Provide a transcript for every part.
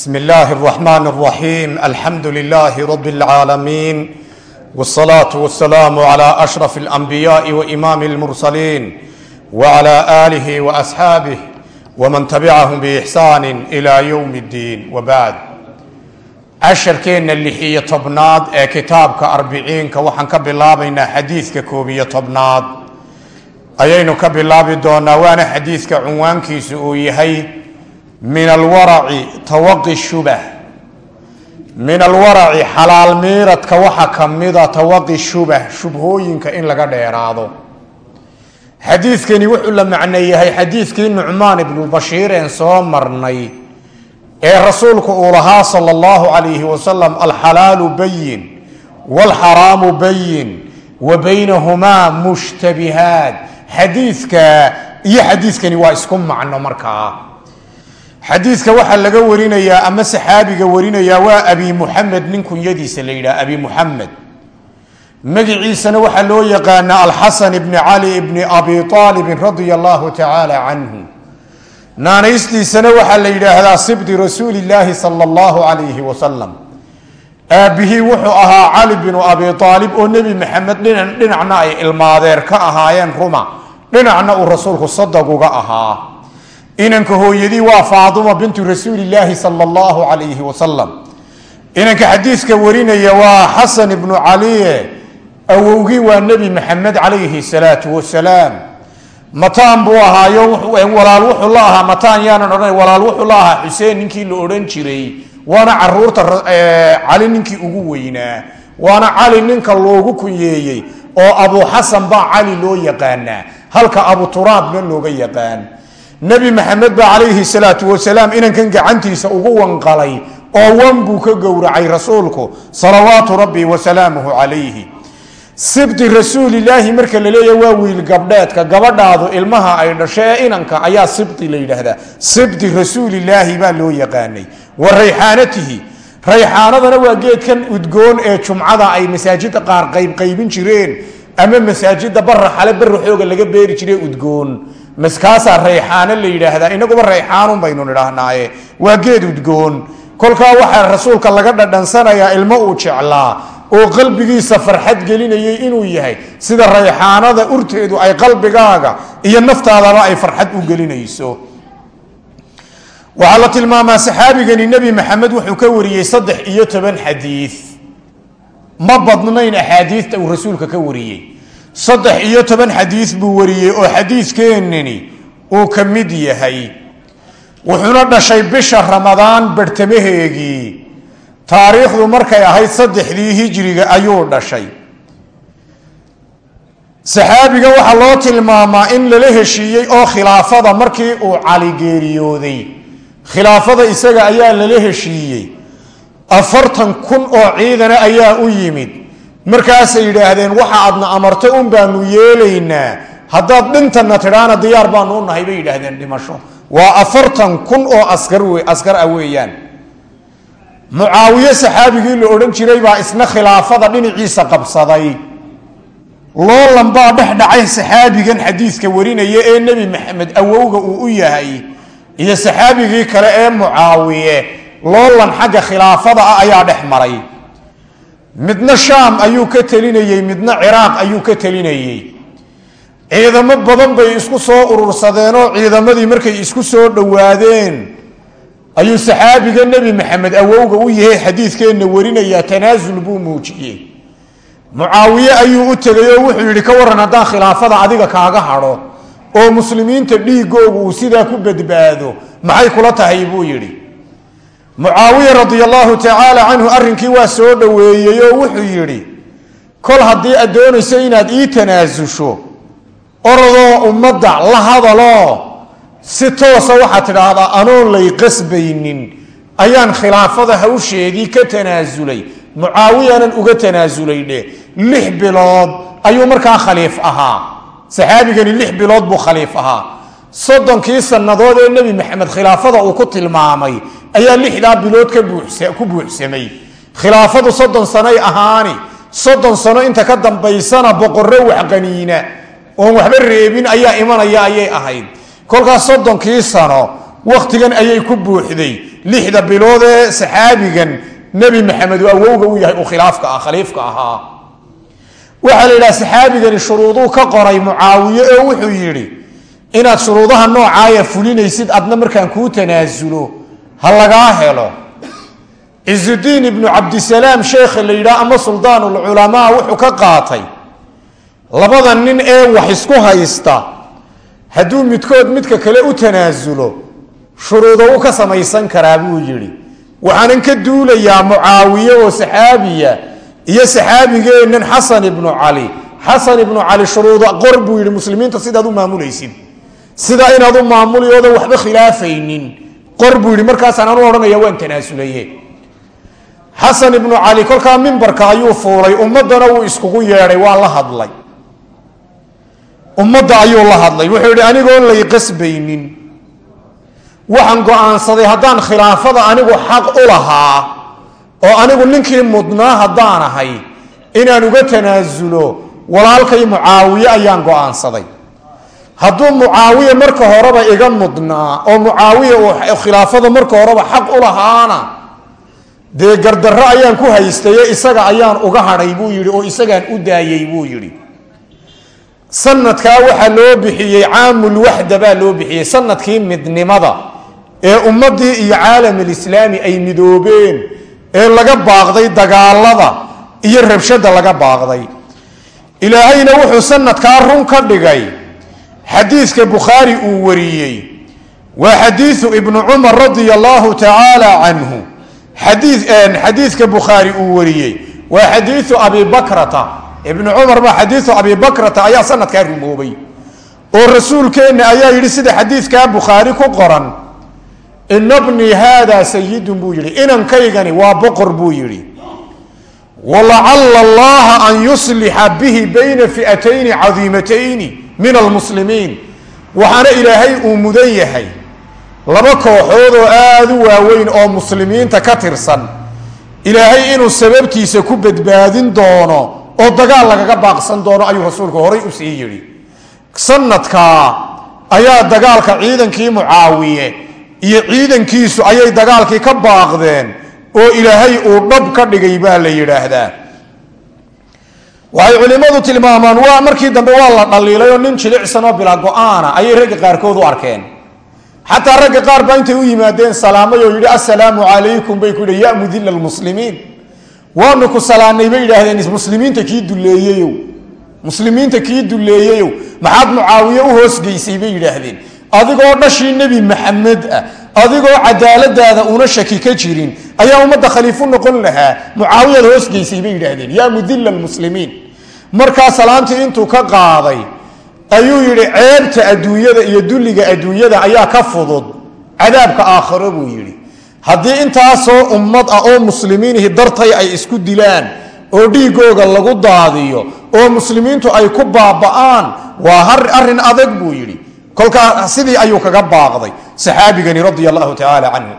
بسم الله الرحمن الرحيم الحمد لله رب العالمين والصلاة والسلام على أشرف الأنبياء وإمام المرسلين وعلى آله وأصحابه ومن تبعهم بإحسان إلى يوم الدين وبعد casharkeenna lixiyo tobnaad ee kitaabka arbiciinka waxaan ka bilaabaynaa xadiidka koobiyo tobnaad ayaynu ka bilaabi doonaa waana min alwaraci tawaqi shubah min alwaraci xalaal miiradka waxaa kamida tawaqi shubah shubhooyinka in laga dheeraado xadiidkani wuxuu la macneeyahay xadiidkii nucmaan ibnubashiir een soo marnay ee rasuulku uu lahaa sal allahu calayhi wasalam alxalaalu bayin waalxaraamu bayin wa baynahumaa mushtabihaat xadiidka iyo xadiidkani waa isku macno markaa xadiidka waxaa laga warinayaa ama saxaabiga warinayaa waa abi muxamed nin kunyadiisa la yidhaha abi muxamed magiciisana waxaa loo yaqaanaa alxasan ibni cali ibni abi aalibin radia allahu tacaala canhu naanaystiisana waxaa la yidhaahdaa sibdi rasuuli llaahi sala allahu calayhi wasalam aabbihii wuxuu ahaa cali binu abi aalib oo nebi maxamed dhinacna ay ilmaadeer ka ahaayeen ruma. Dhinacna uu rasuulku sadag uga ahaa inanka hooyadii waa faaduma bintu rasuulillaahi sala allahu calayhi wasalam inanka xadiiska warinaya waa xasan ibnu caliye awowgii waa nebi maxamed calayhi salaatu wasalaam mataan buu ahaayo walaal wuxuu la ahaa mataan yaanan odhan walaal wuxuu la ahaa xuseen ninkii la odhan jiray. Waana carruurta cali ninkii ugu weynaa. Waana cali ninka loogu kunyeeyey oo abu xasan baa cali loo yaqaanaa. Halka abu turaabna looga yaqaan nebi maxamed baa calayhi salaatu wasalaam inankan gacantiisa ugu wanqalay oo wan buu ka gowracay rasuulku salawaatu rabbi wasalaamuhu calayhi. Sibti rasuulilaahi marka la leeya waa wiil gabdheedka gabadhaadu ilmaha ay dhasho ee inanka ayaa sibti la yidhaahdaa. Sibti rasuulilaahi baa loo yaqaanay. Wa rayxaanatihi rayxaanadana waa geedkan udgoon ee jumcada ay masaajida qaar qaybqaybin jireen ama masaajida bara xale bara xooga laga beeri jire udgoon maskaasaa rayxaano la yidhaahdaa inaguba rayxaanun baynu nidhaahnaaye. Waa geed udgoon. Kolkaa waxaa rasuulka laga dhadhansanayaa ilmo uu jeclaa oo qalbigiisa farxad gelinayay inuu yahay. Sida rayxaanada urteedu ay qalbigaaga iyo naftaadaba ay farxad u gelinayso. Waxaa la tilmaamaa saxaabigani nebi maxamed wuxuu ka wariyey saddex iyo toban xadiid ma badnayn axaadiidta uu rasuulka ka wariyey saddex iyo toban xadiid buu wariyey oo xadiidkeenani uu ka mid yahay. Wuxuuna dhashay bisha ramadaan barhtamaheegii taariikhdu markay ahayd saddexdii hijriga ayuu dhashay. Saxaabiga waxaa loo tilmaamaa in lala heshiiyey oo khilaafada markii uu cali geeriyooday. Khilaafada isaga ayaa lala heshiiyey. Afartan kun oo ciidana ayaa u yimid markaasay yidhaahdeen waxa aadna amarto un baanu yeelaynaa. Haddaad dhintana tidhaana diyaar baanu u nahay bay yidhaahdeen dhimasho. Waa afartan kun oo askar ah weeyaan. Mucaawiye saxaabigii la odhan jiray baa isna khilaafada dhinaciisa qabsaday. Loolan baa dhex dhacay saxaabigan xadiidka warinaya ee nebi maxamed awowga uu u yahay iyo saxaabigii kale ee mucaawiye. Loolan xagga khilaafada ah ayaa dhex maray midna shaam ayuu ka telinayey midna ciraaq ayuu ka telinayey ciidamo badan bay isku soo urursadeenoo ciidamadii markay isku soo dhowaadeen. Ayuu saxaabiga nebi maxamed awowga u yahay xadiidkeenna warinayaa tanaasul buu muujiyey. Mucaawiye ayuu u tegay oo wuxuu yidhi ka waran haddaan khilaafada adiga kaaga hadho oo muslimiinta dhiigoogu uu sidaa ku badbaado maxay kula tahay? buu yidhi mucaawiye radia allahu tacaala canhu arrinkii waa soo dhoweeyey oo wuxuu yidhi kol haddii aad doonayso inaad ii tanaasusho orodoo ummadda la hadaloo si toosa waxaad tidhaahdaa anoon lay qasbaynin ayaan khilaafada hawsheedii ka tanaasulay mucaawiyanan uga tanaasulay dhe lix bilood ayuu markaa khaliif ahaa. Saxaabigani lix bilood buu khaliif ahaa soddonkii sannadood ee nebi maxamed khilaafada uu ku tilmaamay ayaa lixdaa bilood ku buuxsamay. Khilaafadu soddon sanoy ahaani soddon sano inta ka dambaysana boqorro waxqaniina oon waxba reebin ayaa imanaya ayay ahayd. Kolkaas soddonkii sano wakhtigan ayay ku buuxday. Lixda bilood ee saxaabigan nebi maxamed awowga u yahay uu khilaafka ah khaliifka ahaa. Waxaa la yidhaha saxaabigani shuruuduu ka qoray mucaawiye oo wuxuu yidhi inaad shuruudaha noocaaya fulinaysid adna markaan kuu tanaasulo ha lagaa helo. Cizudiin ibnu cabdisalaam sheekha la yidhaha ama suldaanulculamaa wuxuu ka qaatay labada nin ee wax isku haysta hadduu midkood midka kale u tanaasulo shuruudo u ka samaysan karaa buu yidhi. Waxaanan ka duulayaa mucaawiye oo saxaabiya iyo saxaabigeennan xasan ibnu cali. Xasan ibnu cali shuruudo qor buu yidhi muslimiinta sidaad u maamulaysid sida inaad u maamuli waxba khilaafaynin. Qor buu yidhi markaasaan anu odhanaya waan tanaasulaye xasan ibnu cali kolkaa mimbarka ayuu fuulay. Ummaddana wuu iskugu yeedhay waa la hadlay. Ummadda ayuu la hadlay. Wuxuu yidhi anigoon lay qasbaynin waxaan go'aansaday haddaan khilaafada anigu xaq u lahaa oo anigu ninkii mudnaa haddaan ahay inaan uga tanaasulo walaalkay mucaawiye ayaan go'aansaday hadduu mucaawiye marka horeba iga mudnaa oo mucaawiye uu khilaafada marka horeba xaq u lahaana dee gardarro ayaan ku haystaye isaga ayaan uga hadhay buu yidhi oo isagaan u daayey buu yidhi. Sanadkaa waxaa loo bixiyey caamulwaxda baa loo bixiyey sannadkii midnimada ee ummaddii iyo caalamislaami ay midoobeen ee laga baaqday dagaalada iyo rabshada laga baaqday. Ilaahayna wuxuu sanadkaa run ka dhigay xadiidka bukhaari uu wariyey waa xadiidu ibnu cumar radia allahu tacaala canhu xadiidka bukhaari uu wariyey waa xadiidu abi bakrata. Ibnu cumar baa xadiidu abi ayaa sanadkaa rumoobay. Oo rasuulkeenna ayaa yidhi sida xadiidkaa bukhaari ku qoran ina bnii haada sayidun buu yidhi. Inankaygani waa boqor buu yidhi. Walacala allaha an yuslixa bihi bayna fi'atayni cadiimatayni min almuslimiin. Waxaana ilaahay uu mudan yahay. Laba kooxood oo aada u waaweyn oo muslimiinta ka tirsan. Ilaahay inuu sababtiisa ku badbaadin doono oo dagaal lagaga baaqsan doono ayuu rasuulku horay u sii yidhi. Sanadkaa ayaa dagaalka ciidankii mucaawiye iyo ciidankiisu ayay dagaalkii ka baaqdeen oo ilaahay uu dhab ka dhigay baa la yidhaahdaa waxay culimmadu tilmaamaan waa markii dambe waa la dhaliilay oo nin jilicsan oo bilaa go'aana ayay ragga qaarkood u arkeen. Xataa ragga qaar baa intay u yimaadeen salaamay oo yidhi assalaamu calaykum bay ku yidhi ya mudila lmuslimiin waanu ku salaanay bay yidhaahdeen muslimiinta kii duleeyeyow muslimiinta kii duleeyeyow maxaad mucaawiye u hoosgeysay bay yidhaahdeen. Adigoo dhashii nebi maxamed ah adigoo cadaaladaada una shaki ka jirin ayaa ummadda khaliifu noqon lahaa. Mucaawiyaad hoosgeysay bay yidhaahdeen yaa mudila lmuslimiin markaa salaantii intuu ka qaaday ayuu yidhi ceebta adduunyada iyo dulliga adduunyada ayaa ka fudud. Cadaabka aakhiro buu yidhi. Haddii intaasoo ummad ah oo muslimiinihi dartay ay isku dilaan oo dhiigooga lagu daadiyo oo muslimiintu ay ku baaba'aan waa arrin adag buu yidhi kolkaa sidii ayuu kaga baaqday saxaabigani radia allahu tacaala canhu.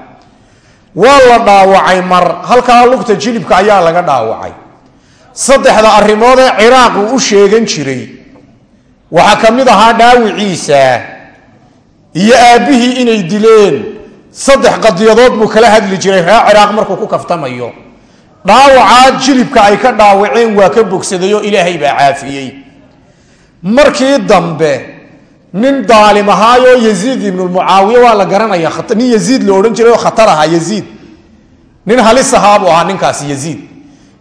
Waa la dhaawacay mar halkaa lugta jilibka ayaa laga dhaawacay. Saddexda arrimood ee ciraaq uu u sheegan jiray waxaa ka mid ahaa dhaawiciisa iyo aabbihii inay dileen. Saddex qadiyadood buu kala hadli jiray reer ciraaq markuu ku kaftamayo. Dhaawacaa jilibka ay ka dhaawaceen waa ka bogsaday oo ilaahay baa caafiyey. Markii dambe nin daalim ahaayoo yaziid ibnulmucaawiye waa la garanaya nin yaziid la odhan jiray oo khatar ahaa yaziid. Nin halis ahaa buu ahaa ninkaasi yaziid.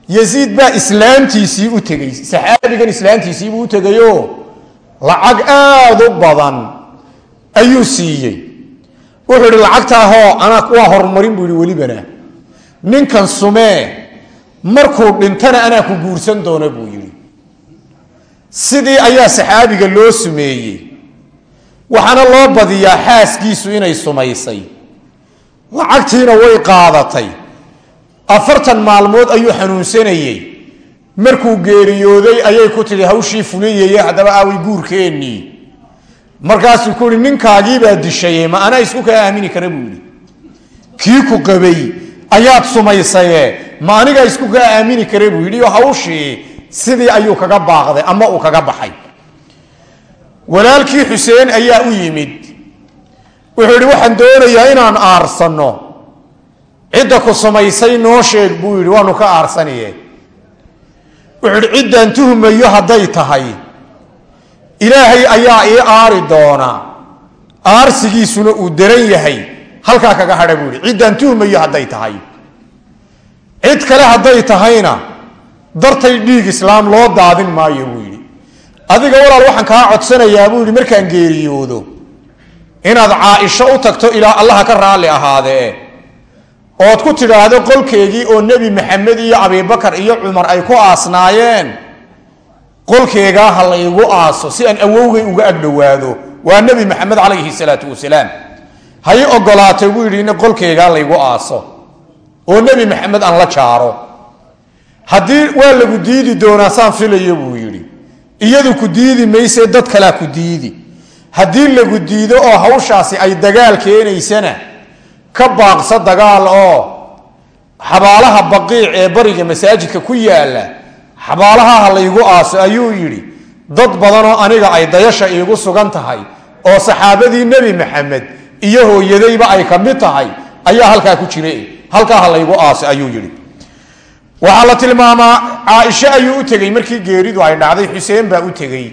Yaziid baa islaamtiisii u tegey saxaabigan islaamtiisiibuu u tegayoo lacag aada u badan ayuu siiyey. Wuxuu ihi lacagtaahoo anaa waa horumarin buu yihi welibana. Ninkan sumee markuu dhintana anaa ku guursan doona buu yidhi. Sidii ayaa saxaabiga loo sumeeyey waxaana loo badiyaa xaaskiisu inay sumaysay. Lacagtiina way qaadatay. Afartan maalmood ayuu xanuunsanayey markuu geeriyooday ayay ku tidhi hawshii fuliyeye haddaba aaway guurkeennii markaasuu ku yihi ninkaagiibaa dishaye ma anaa isku kaa aamini kara buu yidhi. Kii ku qabay ayaad sumaysaye ma anigaa isku kaa aamini kara buu yidhi. Oo hawshii sidii ayuu kaga baaqday ama uu kaga baxay walaalkii xuseen ayaa u yimid. Wuxuu yidhi waxaan doonayaa inaan aarsanno cidda ku samaysay noo sheeg buu yidhi waanu ka aarsaniye wuxuu yidhi ciddaan tuhmayo hadday tahay. Ilaahay ayaa ii aari doona. Aarsigiisuna uu daran yahay. Halkaa kaga hadha buu yidhi ciddaan tuhmayo hadday tahay. Cid kale hadday tahayna dartay dhiig islaam loo daadin maayo buu yidhi adiga walaal waxaan kaa codsanayaa buu yidhi markaan geeriyoodo inaad caaisho u tagto ilaa allaha ka raalli ahaadee ood ku tidhaahdo qolkeegii oo nebi maxamed iyo abibakar iyo cumar ay ku aasnaayeen qolkeegaa ha laygu aaso si aan awowgay uga agdhowaado waa nebi maxamed calayhi salaatu wasalaam. Hay ogolaatay buu yidhi in qolkeegaa laygu aaso oo nebi maxamed aan la jaaro. Haddii waa lagu diidi doonaa saan filayo buu yidhi iyadu ku diidi mayse dad kalea ku diidi. Haddii lagu diido oo hawshaasi ay dagaal keenaysana ka baaqsa dagaal oo xabaalaha baqiic ee bariga masaajidka ku yaalla xabaalaha ha laygu aaso ayuu yidhi dad badanoo aniga ay dayasha iigu sugan tahay oo saxaabadii nebi maxamed iyo hooyadayba ay ka mid tahay ayaa halkaa ku jira halkaa ha laygu aaso ayuu yidhi waxaa la tilmaamaa caaisho ayuu u tegey markii geeridu ay dhacday xuseen baa u tegey.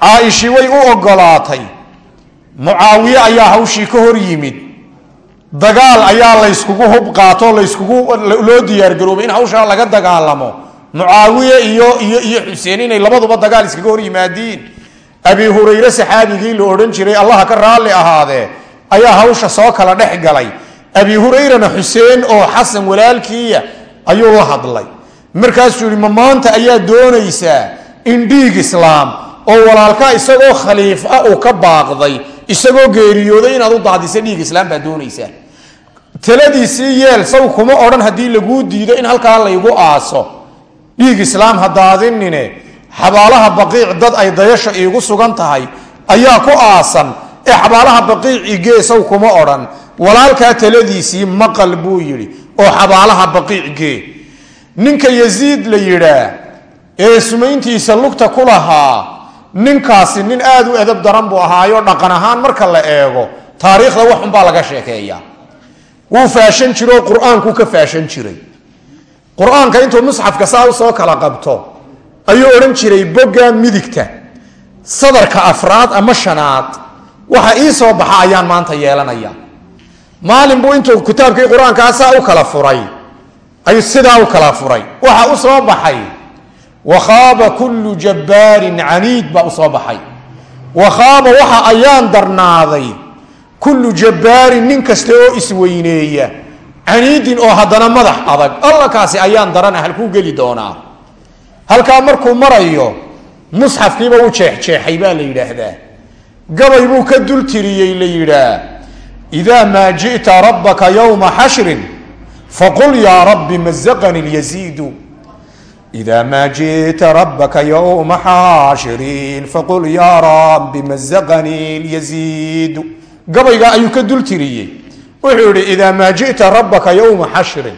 Caa'ishi way u ogolaatay. Mucaawiye ayaa hawshii ka hor yimid. Dagaal ayaa layskugu hub qaato layskugu loo diyaargaroobay in hawshaa laga dagaalamo. Mucaawiye iyo iyo iyo xuseen inay labaduba dagaal iskaga hor yimaadiin abi hurayre saxaabigii la odhan jiray allaha ka raalli ahaadee ayaa hawsha soo kala dhex galay. Abi hurayrana xuseen oo xasan walaalkiiya ayuu la hadlay. Markaasuu yihi ma maanta ayaa doonaysaa in dhiig islaam oo walaalka isagoo khaliif ah uu ka baaqday isagoo geeriyooday inaad u daadisa dhiig islaam baa doonaysaa taladiisii yeel saw kuma odhan haddii laguu diido in halkaa laygu aaso. Dhiig islaam ha daadinine xabaalaha baqiic dad ay dayasha iigu sugan tahay ayaa ku aasan. Ee xabaalaha baqiici gee saw kuma odhan. Walaalkaa taladiisii maqal buu yidhi oo xabaalaha baqiic gee ninka yasiid la yidhaa ee sumayntiisa lugta ku lahaa ninkaasi nin aada u edab daran buu ahaayo dhaqan ahaan marka la eego taariikhda waxunbaa laga sheekeeyaa. Wuu faashan jiroo qur'aankuu ka faashan jiray. Qur'aanka intuu musxafka saa u soo kala qabto ayuu odhan jiray bogga midigta sadarka afraad ama shanaad waxa ii soo baxa ayaan maanta yeelanaya maalin buu intuu kitaabkii qur'aankaa saa u kala furay ayuu sidaa u kala furay. Waxa u soo baxay wakhaaba kullu jabbaarin caniid baa u soo baxay. Wakhaaba waxa ayaan darnaaday kullu jabbaarin nin kasta oo isweyneeya caniidin oo haddana madax adag. Allakaasi ayaan darana halkuu geli doonaa. Halkaa markuu marayo musxafkiiba u jeexjeexay baa la yidhaahdaa. Gabay buu ka dul tiriyey la yidhaa idaa maa ji'ta rabbaka yowma xashrin faqul yaa rabbi mazaqani lyaziidu idaa maa ji'ta rabbaka yowma xaashirin faqul yaa rabbi mazaqani lyaziidu gabaygaa ayuu ka dul tiriyey wuxuu yihi idaa maa ji'ta rabbaka yowma xashrin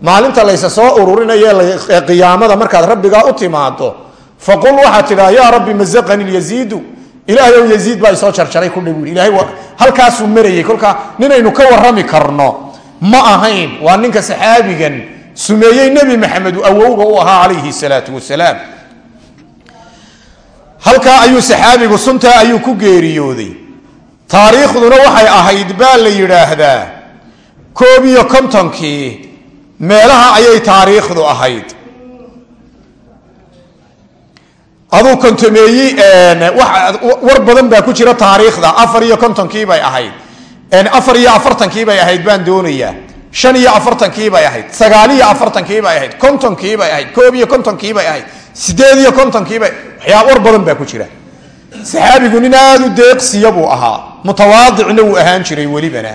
maalinta laysa soo ururinaye qiyaamada markaad rabbigaa u timaado faqul waxaad tidhaha yaa rabbi mazaqani lyaziidu ilaahayow yaziid baa isoo jarjaray ku dhow ilahay halkaasuu marayey kolkaa ninaynu ka warrami karno ma ahayn. Waa ninka saxaabigan sumeeyey nebi maxamed awowga u ahaa calayhi salaatu wasalaam. Halkaa ayuu saxaabigu suntaa ayuu ku geeriyooday. Taariikhduna waxay ahayd baa la yidhaahdaa koob iyo kontonkii meelaha ayay taariikhdu ahayd aduu kontomeeyi war badan baa ku jira taariikhda. Afar iyo kontonkii bay ahayd. Afar iyo afartankii bay ahayd baan doonayaa. Shan iyo afartankii bay ahayd. Sagaal iyo afartankii bay ahayd. Kontonkii bay ahayd. Koob iyo kontonkii bay ahayd. Sideed iyo kontonkiibay waxyaa war badan baa ku jira. Saxaabigu nin aada u deeqsiya buu ahaa. Mutawaadicna wuu ahaan jiray welibana.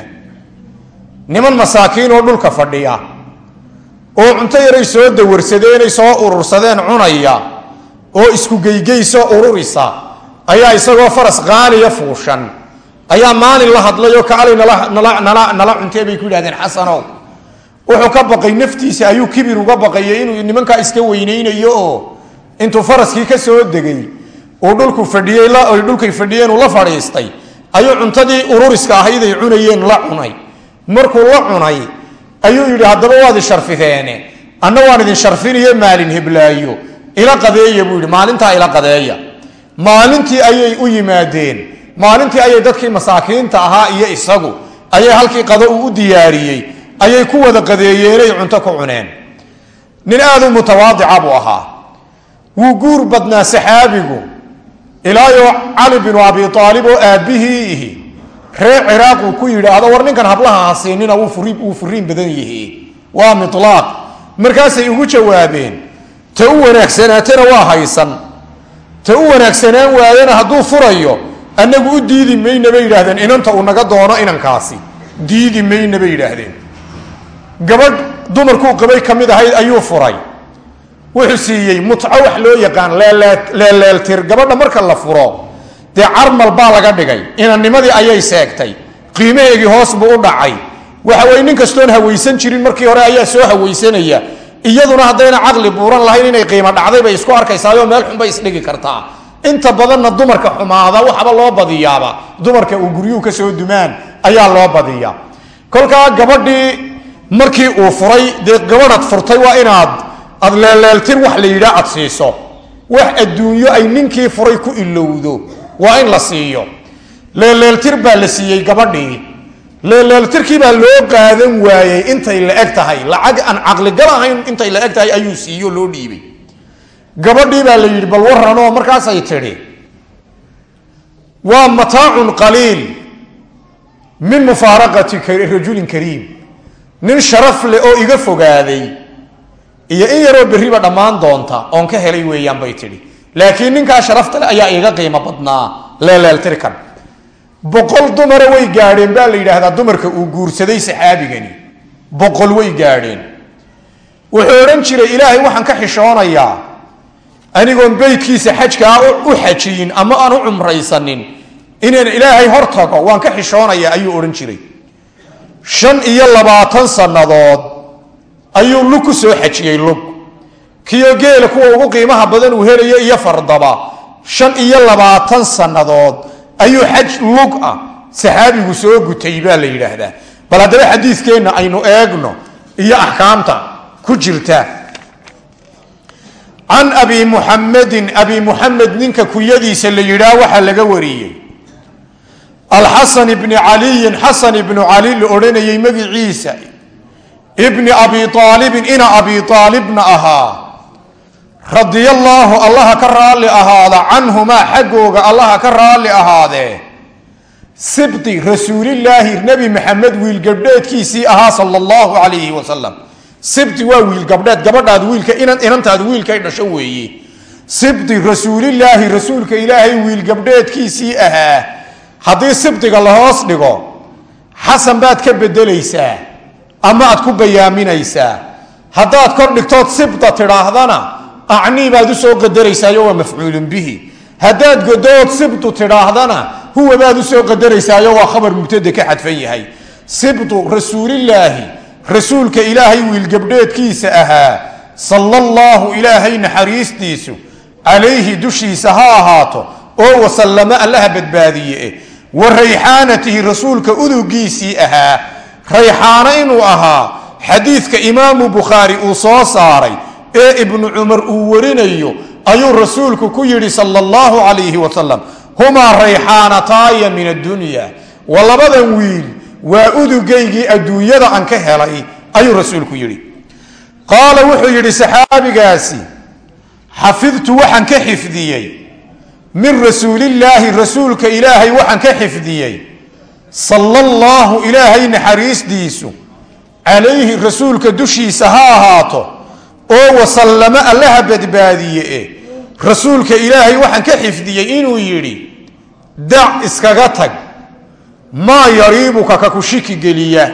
Niman masaakiin oo dhulka fadhiya. Oo cunto yaray soo dawarsadeenay soo urursadeen cunaya oo isku geygeyso ururisa. Ayaa isagoo faras qaaliya fuushan. Ayaa maalin la hadlayoo kaalay nala cuntee bay ku yidhahdeen xasanow wuxuu ka baqay naftiisa ayuu kibir uga baqayay inuu nimankaa iska weyneynayo oo intuu faraskii ka soo degay uu dhulku fadhiyey dhulkay fadhiyeen uu la fadhiistay. Ayuu cuntadii ururiska ahayday cunayeen la cunay. Markuu la cunay ayuu yidhi haddaba waad isharfideene anna waan idin sharfinayo maalin heblaayo ila qadeeya buu yidhi maalintaa ila qadeeya. Maalintii ayay u yimaadeen. Maalintii ayay dadkii masaakiinta ahaa iyo isagu. Ayay halkii qado uu u diyaariyey. Ayay ku wada qadeeyeenay cunto ku cuneen. Nin aad u mutawaadica buu ahaa. Wuu guur badnaa saxaabigu ilaayo cali binu abi aalib oo aabbihii ihi. Reer ciraaq uu ku yidhaahdo war ninkan hablaha hasiinina wuu furiin badan yihi. Waa milaaq markaasay ugu jawaabeen ta u wanaagsanaatana waa haysan. Ta u wanaagsanaan waayana hadduu furayo annagu u diidi mayna bay yidhaahdeen inanta uu naga doono inankaasi. Diidi mayna bay yidhaahdeen. Gabadh dumarkuu qabay ka mid ahayd ayuu furay. Wuxuu siiyey mutco wax loo yaqaan leeleeltir. Gabadha marka la furo dee carmal baa laga dhigay. Inannimadii ayay seegtay. Qiimaheegii hoos buu u dhacay. Waxa weye nin kastoon hawaysan jirin markii hore ayaa soo hawaysanaya iyaduna haddayna caqli buuran lahayn inay qiimo dhacday bay isku arkaysaayoo meel xunbay isdhigi kartaa. Inta badanna dumarka xumaada waxba loo badiyaaba. Dumarka uu guryuhu ka soo dumaan ayaa loo badiya kolkaa gabadhii markii uu furay dee gabadhaad furtay waa inaad aad leeleeltir wax la yidhaa aad siiso. Wax adduunyo ay ninkii furay ku ilowdo waa in la siiyo. Leeleeltir baa la siiyey gabadhii leeleeltirkii baa loo qaadan waayey intay la eg tahay. Lacag aan caqligal ahayn intay la eg tahay ayuu siiyo loo dhiibay. Gabadhii baa la yidhi bal waranoo markaasay tidhi waa mataacun qaliil min mufaaraqati rajulin kariim. Nin sharaf leh oo iga fogaaday iyo in yaroo berriba dhammaan doonta oon ka helay weeyaan bay tidhi. Laakiin ninkaa sharafta leh ayaa iga qiimo badnaa leeleeltirkan boqol dumara way gaadheen baa la yidhaahdaa dumarka uu guursaday saxaabigani. Boqol way gaadheen. Wuxuu odhan jiray ilaahay waxaan ka xishoonayaa. Anigoon beydkiisa xajkaa u xajiyin ama aan u cumraysanin. Inaan ilaahay hor tago waan ka xishoonayaa ayuu odhan jiray. Shan iyo labaatan sannadood ayuu lug ku soo xajiyey lug. Kiyo geela kuwa ugu qiimaha badan uu helayo iyo fardaba. Shan iyo labaatan sannadood ayuu xaj lug ah. Saxaabigu soo gutay baa la yidhaahdaa. Bal haddaba xadiidkeenna aynu eegno iyo axkaamta ku jirta. Can abi muxamedin abi muxamed ninka kunyadiisa la yidhaah waxaa laga wariyey. Alxasan ibni caliyin xasan ibnu cali la odhanayey magiciisa. Ibni abi aalibin ina abi aalibna ahaa radia allaahu allaha ka raalli ahaada canhumaa xaggooga allaha ka raalli ahaadee sibti rasuulilaahi nebi maxamed wiil gabdheedkiisii ahaa sala allahu calayhi wasalam sibti waa wiil gabdheed gabadhaad wiilka inantaad wiilkay dhasho weeye sibti rasuulilaahi rasuulka ilaahay wiil gabdheedkiisii ahaa. Haddii sibtiga la hoos dhigo xasan baad ka bedelaysaa ama aad ku bayaaminaysaa haddaad kor dhigtood sibta tidhaahdana acnii baad u soo qadaraysayo waa mafcuulun bihi haddaad godood sibtu tidhaahdana huwa baad u soo qadaraysayo waa khabar mubtada ka xadfan yahay sibtu rasuulilaahi rasuulka ilaahay wiil gabdheedkiisa ahaa sala allaahu ilaahay naxariistiisu calayhi dushiisa ha ahaato oo wasallama allaha badbaadiye wa rayxaanatihi rasuulka udugiisii ahaa rayxaano inuu ahaa xadiidka imaamu bukhaari uu soo saaray ee ibnu cumar uu warinayo ayuu rasuulku ku yidhi sala allahu calayhi wasalam humaa rayxaanataaya min addunya. Wa labadan wiil waa udugaygii adduunyada aan ka helay ayuu rasuulku yidhi. Qaala wuxuu yidhi saxaabigaasi xafidtu waxaan ka xifdiyey. Min rasuulillaahi rasuulka ilaahay waxaan ka xifdiyey. Sala allaahu ilaahay naxariisdiisu calayhi rasuulka dushiisa ha ahaato oo wasallamo allaha badbaadiye e rasuulka ilaahay waxaan ka xifdiyey inuu yidhi dac iskaga tag maa yariibuka ka ku shiki geliya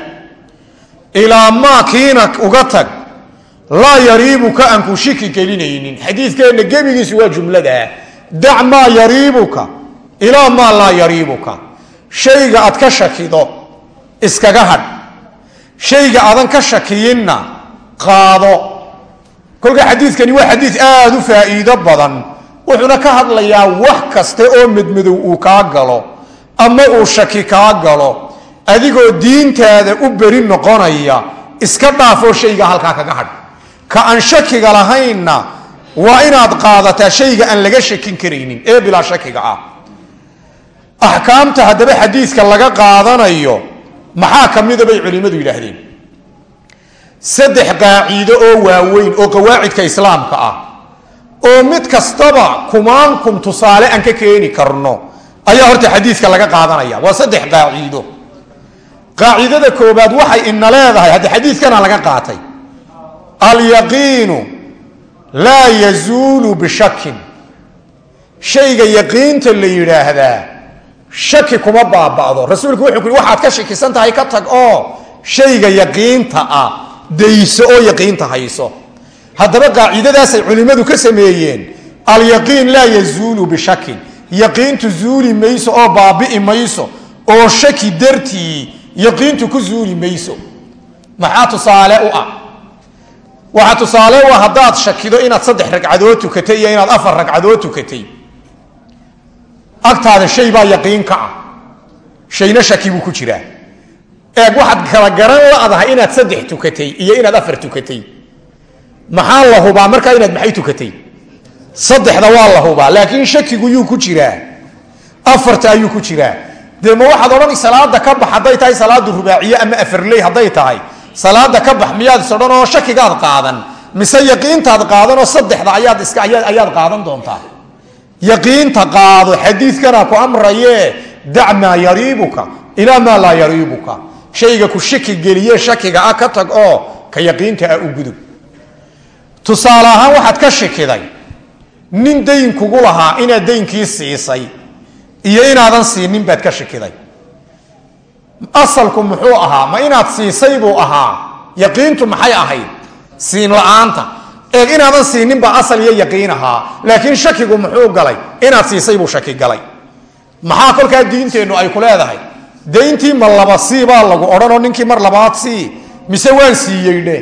ilaa maa kiina uga tag laa yariibuka aan ku shiki gelinaynin. Xadiidkeenna gebigiisu waa jumladaa dac maa yariibuka ilaa maa laa yariibuka. Shayga aad ka shakido iskaga hadh. Shayga aadan ka shakiyinna qaado kolka xadiidkani waa xadiid aada u faa'iido badan. Wuxuuna ka hadlayaa wax kaste oo medmadow uu kaa galo ama uu shaki kaa galo adigoo diintaada u beri noqonaya iska dhaafoo shayga halkaa kaga hadh. Ka aan shakiga lahaynna waa inaad qaadataa shayga aan laga shakin karaynin ee bilaa shakiga ah. Axkaamta haddaba xadiiska laga qaadanayo maxaa ka mida bay culimmadu yidhaahdeen saddex qaaciido oo waaweyn oo qawaacidka islaamka ah oo mid kastaba kumaankum tusaale aan ka keeni karno ayaa horta xadiiska laga qaadanaya. Waa saddex qaaciido. Qaacidada koobaad waxay ina leedahay hadda xadiiskana laga qaatay. Alyaqiinu laa yazuulu bishakin shayga yaqiinta la yidhaahdaa shaki kuma baaba'do. Rasuulku wuxuu ku yhi waxaad ka shakisan tahay ka tag oo shayga yaqiinta ah dayso oo yaqiinta hayso. Haddaba qaacidadaasay culimmadu ka sameeyeen alyaqiin laa yazuulu bishakin yaqiintu zuuli mayso oo baabi'i mayso oo shaki dartii yaqiintu ku zuuli mayso. Maxaa tusaale u ah? Waxaa tusaale u ah haddaad shakido inaad saddex ragcadood tukatay iyo inaad afar ragcadood tukatay. Agtaada shay baa yaqiin ka ah. Shayna shaki buu ku jiraa eeg waxaad kala garan la'dahay inaad saddex tukatay iyo inaad afar tukatay. Maxaa la hubaa? Markaa inaad maxay tukatay? Saddexda waa la hubaa laakiin shakigu yuu ku jiraa. Afarta ayuu ku jiraa. Dee ma waxaad odhan salaada ka bax hadday tahay salaadu rubaaciye ama afarley hadday tahay. Salaada ka bax miyaad is odhan oo shakigaad qaadan mise yaqiintaad qaadan oo saddexda ayaad iska ayaad qaadan doontaa? Yaqiinta qaado xadiidkana ku amraye dac maa yariibuka ilaa maa laa yariibuka shayga ku shaki geliye shakiga ah ka tag oo ka yaqiinta ah u gudub. Tusaale ahaan waxaad ka shakiday nin dayn kugu lahaa inaad daynkii siisay iyo inaadan siinin baad ka shakiday asalku muxuu ahaa ma inaad siisay buu ahaa yaqiintu maxay ahayd? Siin la'aanta. Eeg inaadan siinin baa asal iyo yaqiin ahaa laakiin shakigu muxuu galay inaad siisay buu shaki galay. Maxaa kolkaa diinteennu ay ku leedahay dayntii ma laba sii baa lagu odhanoo ninkii mar labaad sii mise waan siiyey dhe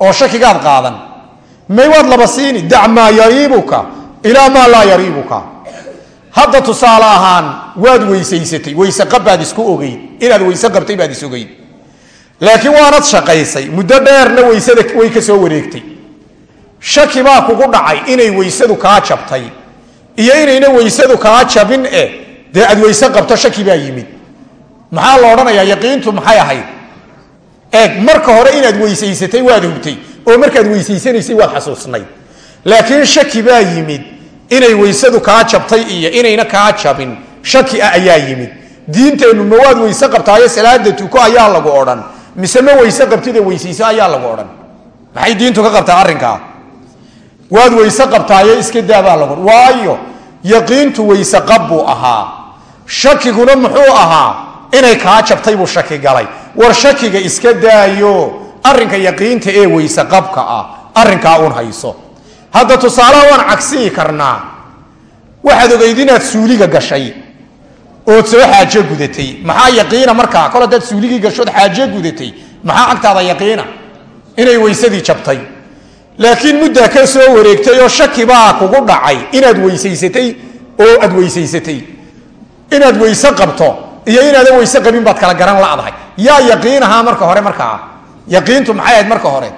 oo shakigaad qaadan. May waad laba siini dac maa yariibuka ilaa maa laa yariibuka. Hadda tusaale ahaan waad weysaysatay weyse qab baad isku ogeyd inaad weyse qabtay baad is laakiin waanad shaqaysay muddo dheerna weysada way ka soo wareegtay. Shaki baa kugu dhacay inay weysadu kaa jabtay iyo inayna weysadu kaa jabin eh dee aad weyse qabto shaki baa yimid maxaa la odhanayaa? Yaqiintu maxay ahayd? Eeg marka hore inaad weysaysatay waad hubtay oo markaad weysaysanaysay waad xasuusnayd. Laakiin shaki baa yimid inay weysadu kaa jabtay iyo inayna kaa jabin. Shaki ah ayaa yimid. Diinteennu ma waad weyse qabtaayo salaada tuko ayaa lagu odhan. Mise ma weyse qabtide weysayso ayaa lagu odhan. Maxay diintu ka qabtaa arrinkaa? Waad weyse qabtaayo iska daabaa lagu waayo yaqiintu weyse qab buu ahaa. Shakiguna muxuu ahaa inay kaa jabtay buu shaki galay. War shakiga iska daayo arrinka yaqiinta ee weyse qabka ah arrinkaa uun hayso. Hadda tusaalaha waan cagsiyi karnaa. Waxaad ogeyd inaad suuliga gashay ood soo xaajo gudatay. Maxaa yaqiina markaa? Kol haddaad suuligii gashood xaajo gudatay maxaa agtaada yaqiina? Inay weysadii jabtay. Laakiin muddaa ka soo wareegtay oo shaki baa kugu dhacay inaad weysaysatay oo aad weysaysatay inaad weyse qabto iyo inaadan weyse qabin baad kala garan la'dahay yaa yaqiin ahaa marka hore markaa yaqiintu maxay ahayd marka hore?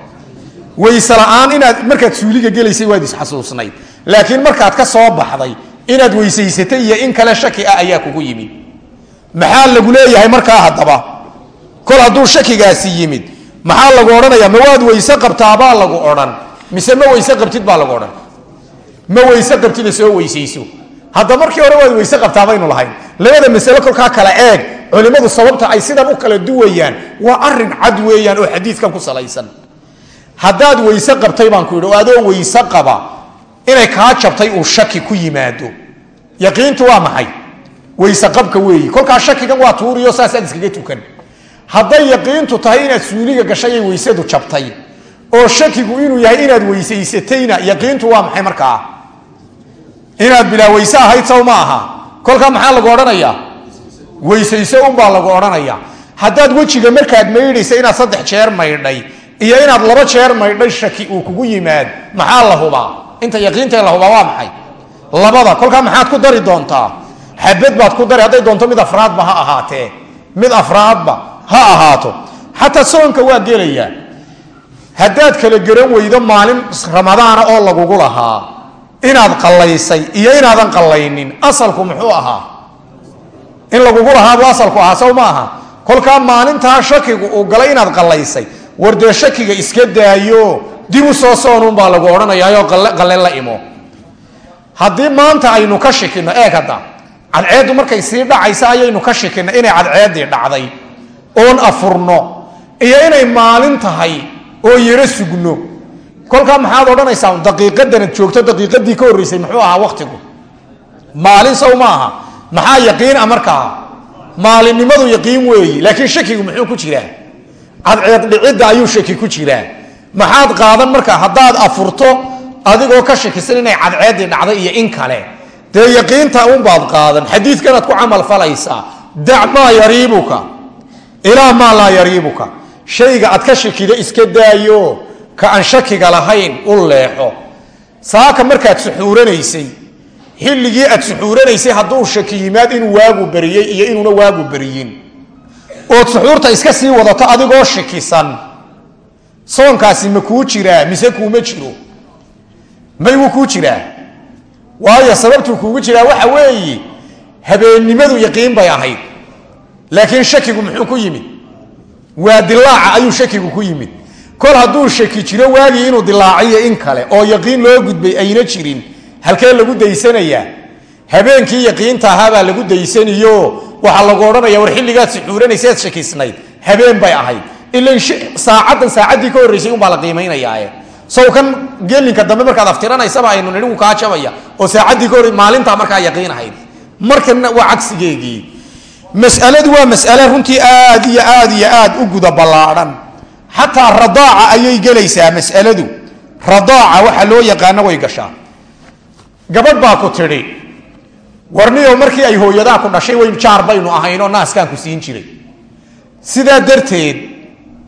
Weyse la'aan inaad markaad suuliga gelaysay waad isxasuusnayd. Laakiin markaad ka soo baxday inaad weysaysatay iyo in kale shaki ah ayaa kugu yimid. Maxaa lagu leeyahay markaa haddaba? Kol hadduu shakigaasi yimid maxaa lagu odhanayaa? Ma waad weyse qabtaabaa lagu odhan. Mise ma weyse qabtid baa lagu odhan. Ma weyse qabtida soo weysayso hadda markii hore waad weyse qabtaa baynu lahayn. Labada masale kolkaa kala eeg culimmadu sababta ay sidan u kala duwayaan waa arrin cad weeyaan oo xadiidkan ku salaysan. Haddaad weyse qabtay baan ku yidhi oo adoo weyse qaba inay kaa jabtay uu shaki ku yimaado. Yaqiintu waa maxay? Weyse qabka weeyi. Kolkaa shakigan waa tuuriyo saasaad iskaga tukan. Hadday yaqiintu tahay inaad suuliga gashayay weysadu jabtay. Oo shakigu inuu yahay inaad weysaysatayna yaqiintu waa maxay markaa inaad bilaa weyse ahayd saw ma aha. Kolkaa maxaa lagu odhanayaa weysayso unbaa lagu odhanaya. Haddaad wejiga markaad maydhaysa inaad saddex jeer maydhay iyo inaad laba jeer maydhay shaki uu kugu yimaad. Maxaa la hubaa? Inta yaqiintae la hubaa waa maxay? Labada kolkaa maxaad ku dari doontaa? Xabad baad ku dari hadday doonto mid afraadba ha ahaatee. Mid afraadba ha ahaato. Xataa soonka waa gelayaa haddaad kala garan weydo maalin ramadaana oo lagugu lahaa inaad qallaysay iyo inaadan qallaynin asalku muxuu ahaa? In lagugu lahaabuu asalku ahaa sow ma aha? Kolkaa maalintaa shakigu uu galay inaad qallaysay war dee shakiga iska daayo dib u soo soonunbaa lagu odhanayaayoo qalle la imo. Haddii maanta aynu ka shikino eeg hadda cadceeddu markay sii dhacaysa ayaynu ka shikina inay cadceeddii dhacday oon afurno iyo inay maalin tahay oo yaro sugno kolkaa maxaad odhanaysaa daqiiqadanad joogto daqiiqadii ka horreysay muxuu ahaa wakhtigu maalin sow ma aha. Maxaa yaqiin a markaa? Maalinimadu yaqiin weeyi laakiin shakigu muxuu ku jiraa cadceed dhicidda ayuu shaki ku jiraa maxaad qaadan marka haddaad afurto adigoo ka shakisan inay cadceeddii dhacday iyo in kale. Dee yaqiinta unbaad qaadan. Xadiidkanaad ku camal falaysaa. Dac maa yariibuka? Ilaa maa laa yariibuka? Shayga aad ka shakida iska daayo ka aan shakiga lahayn u leexo. Saaka markaad suxuuranaysay xilligii aad suxuuranaysay hadduu shaki yimaad inuu waagu beriyey iyo inuuna waagu beriyin. Ood suxuurta iska sii wadato adigoo shakisan soonkaasi ma kuu jiraa mise kuuma jiro? May wuu kuu jiraa? Waayo sababtuu kuugu jiraa waxa weeye habeennimadu yaqiin bay ahayd. Laakiin shakigu muxuu ku yimid? Waa dilaaca ayuu shakigu ku yimid kol hadduu shaki jiro waagii inuu dilaaciyo in kale oo yaqiin loo gudbay ayna jirin halkee lagu daysanayaa habeenkii yaqiinta ahaabaa lagu daysaniyo. Waxaa lagu odhanaya war xilligaad suxuuranayseed shakisnayd habeen bay ahayd. Ilan saacaddan saacaddii ka horreysay unbaa la qiimaynayaae sow kan gelinka dambe markaad aftiranaysaba aynu nidhi wuu kaa jabaya. Oo saacaddii ka horre maalintaa markaa yaqiin ahayd. Markana waa cagsigeegii. Masaladu waa masale runtii aad iyo aad iyo aad u guda ballaadhan xataa radaaca ayay gelaysaa masaladu. Radaaca waxa loo yaqaano way gashaa. Gabadh baa ku tidhi warniyow markii ay hooyadaa ku dhashay waynu jaar baynu ahaynoo naaskaan ku siin jiray. Sidaa darteed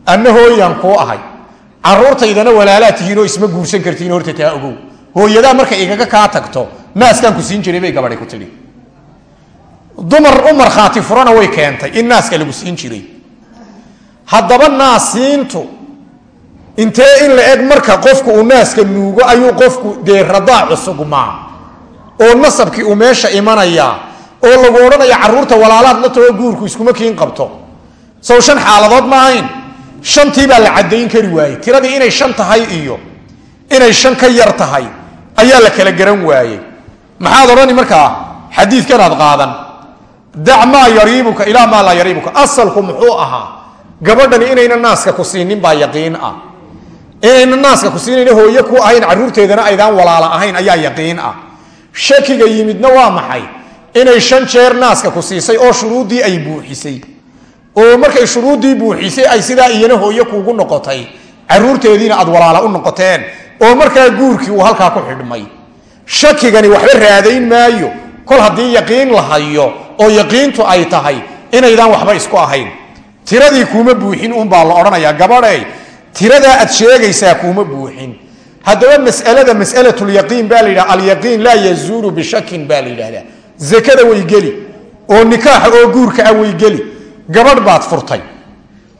anna hooyaan kuu ahay. Caruurtaydana walaalaa tihiinoo isma guursan kartiin horta taa ogow. Hooyadaa markay igaga kaa tagto naaskaan ku siin jiray bay gabadhay ku tidhi. Dumar u markhaati furana way keentay in naaska lagu siin jiray haddaba naasiintu intee in la eg marka qofku uu naaska nuugo ayuu qofku dee radaacu sugmaa oo nasabkii uu meesha imanayaa oo lagu odhanaya carruurta walaalaad la tago guurku iskuma kiin qabto. Sow shan xaaladood ma ahayn shantii baa la caddayn kari waayey. Tiradii inay shan tahay iyo inay shan ka yar tahay ayaa la kala garan waayey. Maxaad odhani markaa xadiidkanaad qaadan. Dac maa yariibuka ilaa maa laa yariibuka. Asalku muxuu ahaa gabadhani inayna naaska ku siinin baa yaqiin ah. Inayna naaska ku siinayn hooye ku ahayn caruurteedana aydaan walaala ahayn ayaa yaqiin ah. Shakiga yimidna waa maxay? Inay shan jeer naaska ku siisay oo shuruuddii ay buuxisay. Oo markay shuruuddii buuxisay ay sidaa iyana hooye kuugu noqotay. Caruurteediina aad walaala u noqoteen. Oo markaa guurkii uu halkaa ku xidhmay. Shakigani waxba raadayn maayo. Kol haddii yaqiin la hayo oo yaqiintu ay tahay inaydaan waxba isku ahayn tiradii kuuma buuxin unbaa la odhanayaa. Gabadhay tiradaa aad sheegaysaa kuuma buuxin. Haddaba masalada masalatulyaqiin baa la yidhaha alyaqiin laa yazuulu bishakin baa la yidhahdaa. Zakada way geli oo nikaaxa oo guurka ah way geli. Gabadh baad furtay.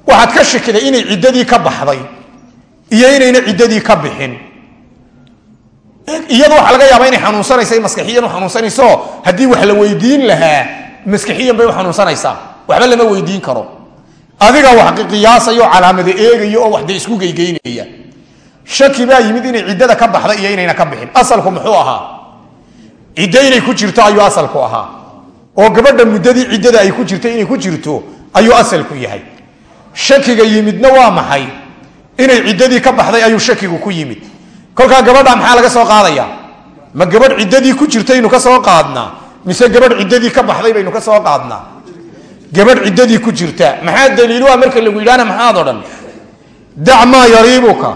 Waxaad ka shakiday inay ciddadii ka baxday iyo inayna ciddadii ka bixin. Iyadu waxa laga yaaba inay xanuunsanaysa maskixiyan u xanuunsanayso haddii wax la weydiin lahaa maskixiyan bay u xanuunsanaysaa. Waxba lama weydiin karo adiga wax qiyaasayo calaamada eegayo oo waxde isku geygeynaya shaki baa yimid inay ciddada ka baxda iyo inayna ka bixin. Asalku muxuu ahaa? Ciddo inay ku jirto ayuu asalku ahaa. Oo gabadha muddadii ciddada ay ku jirtay inay ku jirto ayuu asalku yahay. Shakiga yimidna waa maxay? Inay ciddadii ka baxday ayuu shakigu ku yimid. Kolkaa gabadha maxaa laga soo qaadaya? Ma gabadh ciddadii ku jirtaynu ka soo qaadnaa? Mise gabadh ciddadii ka baxday baynu ka soo qaadnaa gabadh ciddadii ku jirta. Maxaa daliilu ah marka lagu yidhahna maxaad odhan? Dac maa yariibuka?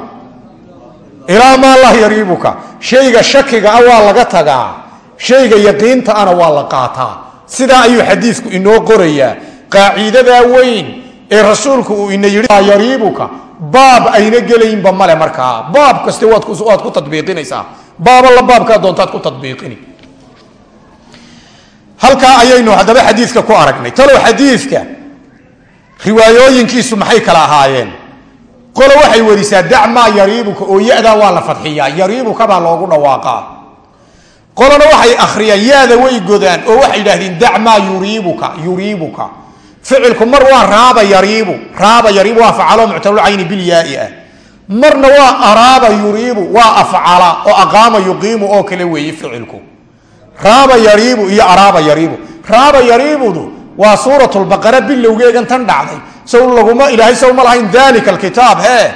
Ilaa maa laa yariibuka? Shayga shakiga ah waa laga tagaa. Shayga yaqiinta ana waa la qaataa. Sidaa ayuu xadiidku inoo qorayaa. Qaaciidadaa weyn ee rasuulku uu ina yidhi yariibuka? Baab ayna gelaynba male markaa. Baab kaste waad ku tabiiqinaysaa baaba la baabkaa doontaad ku tabiiqini halkaa ayaynu haddaba xadiidka ku aragnay. Talow xadiidka riwaayooyinkiisu maxay kala ahaayeen? Qolo waxay werisaa dacmaa yariibuka oo yadaa waa la fadxiyaa yariibuka baa loogu dhawaaqaa. Qolona waxay akhriyaan yaada way godaan oo waxay yidhaahdeen dacmaa yuriibuka yuriibuka. Ficilku mar waa raaba yariibu raaba yariibu waa facalo muctalulcayni bilyaai ah. Marna waa araaba yuriibu waa afcala oo aqaama yuqiimu oo kale weeye ficilku raaba yariibu iyo araaba yariibu. Raaba yariibudu waa suuratulbaqara bilowgeegan tan dhacday. Sow laguma ilaahay sow ma lahayn dalika alkitaab hee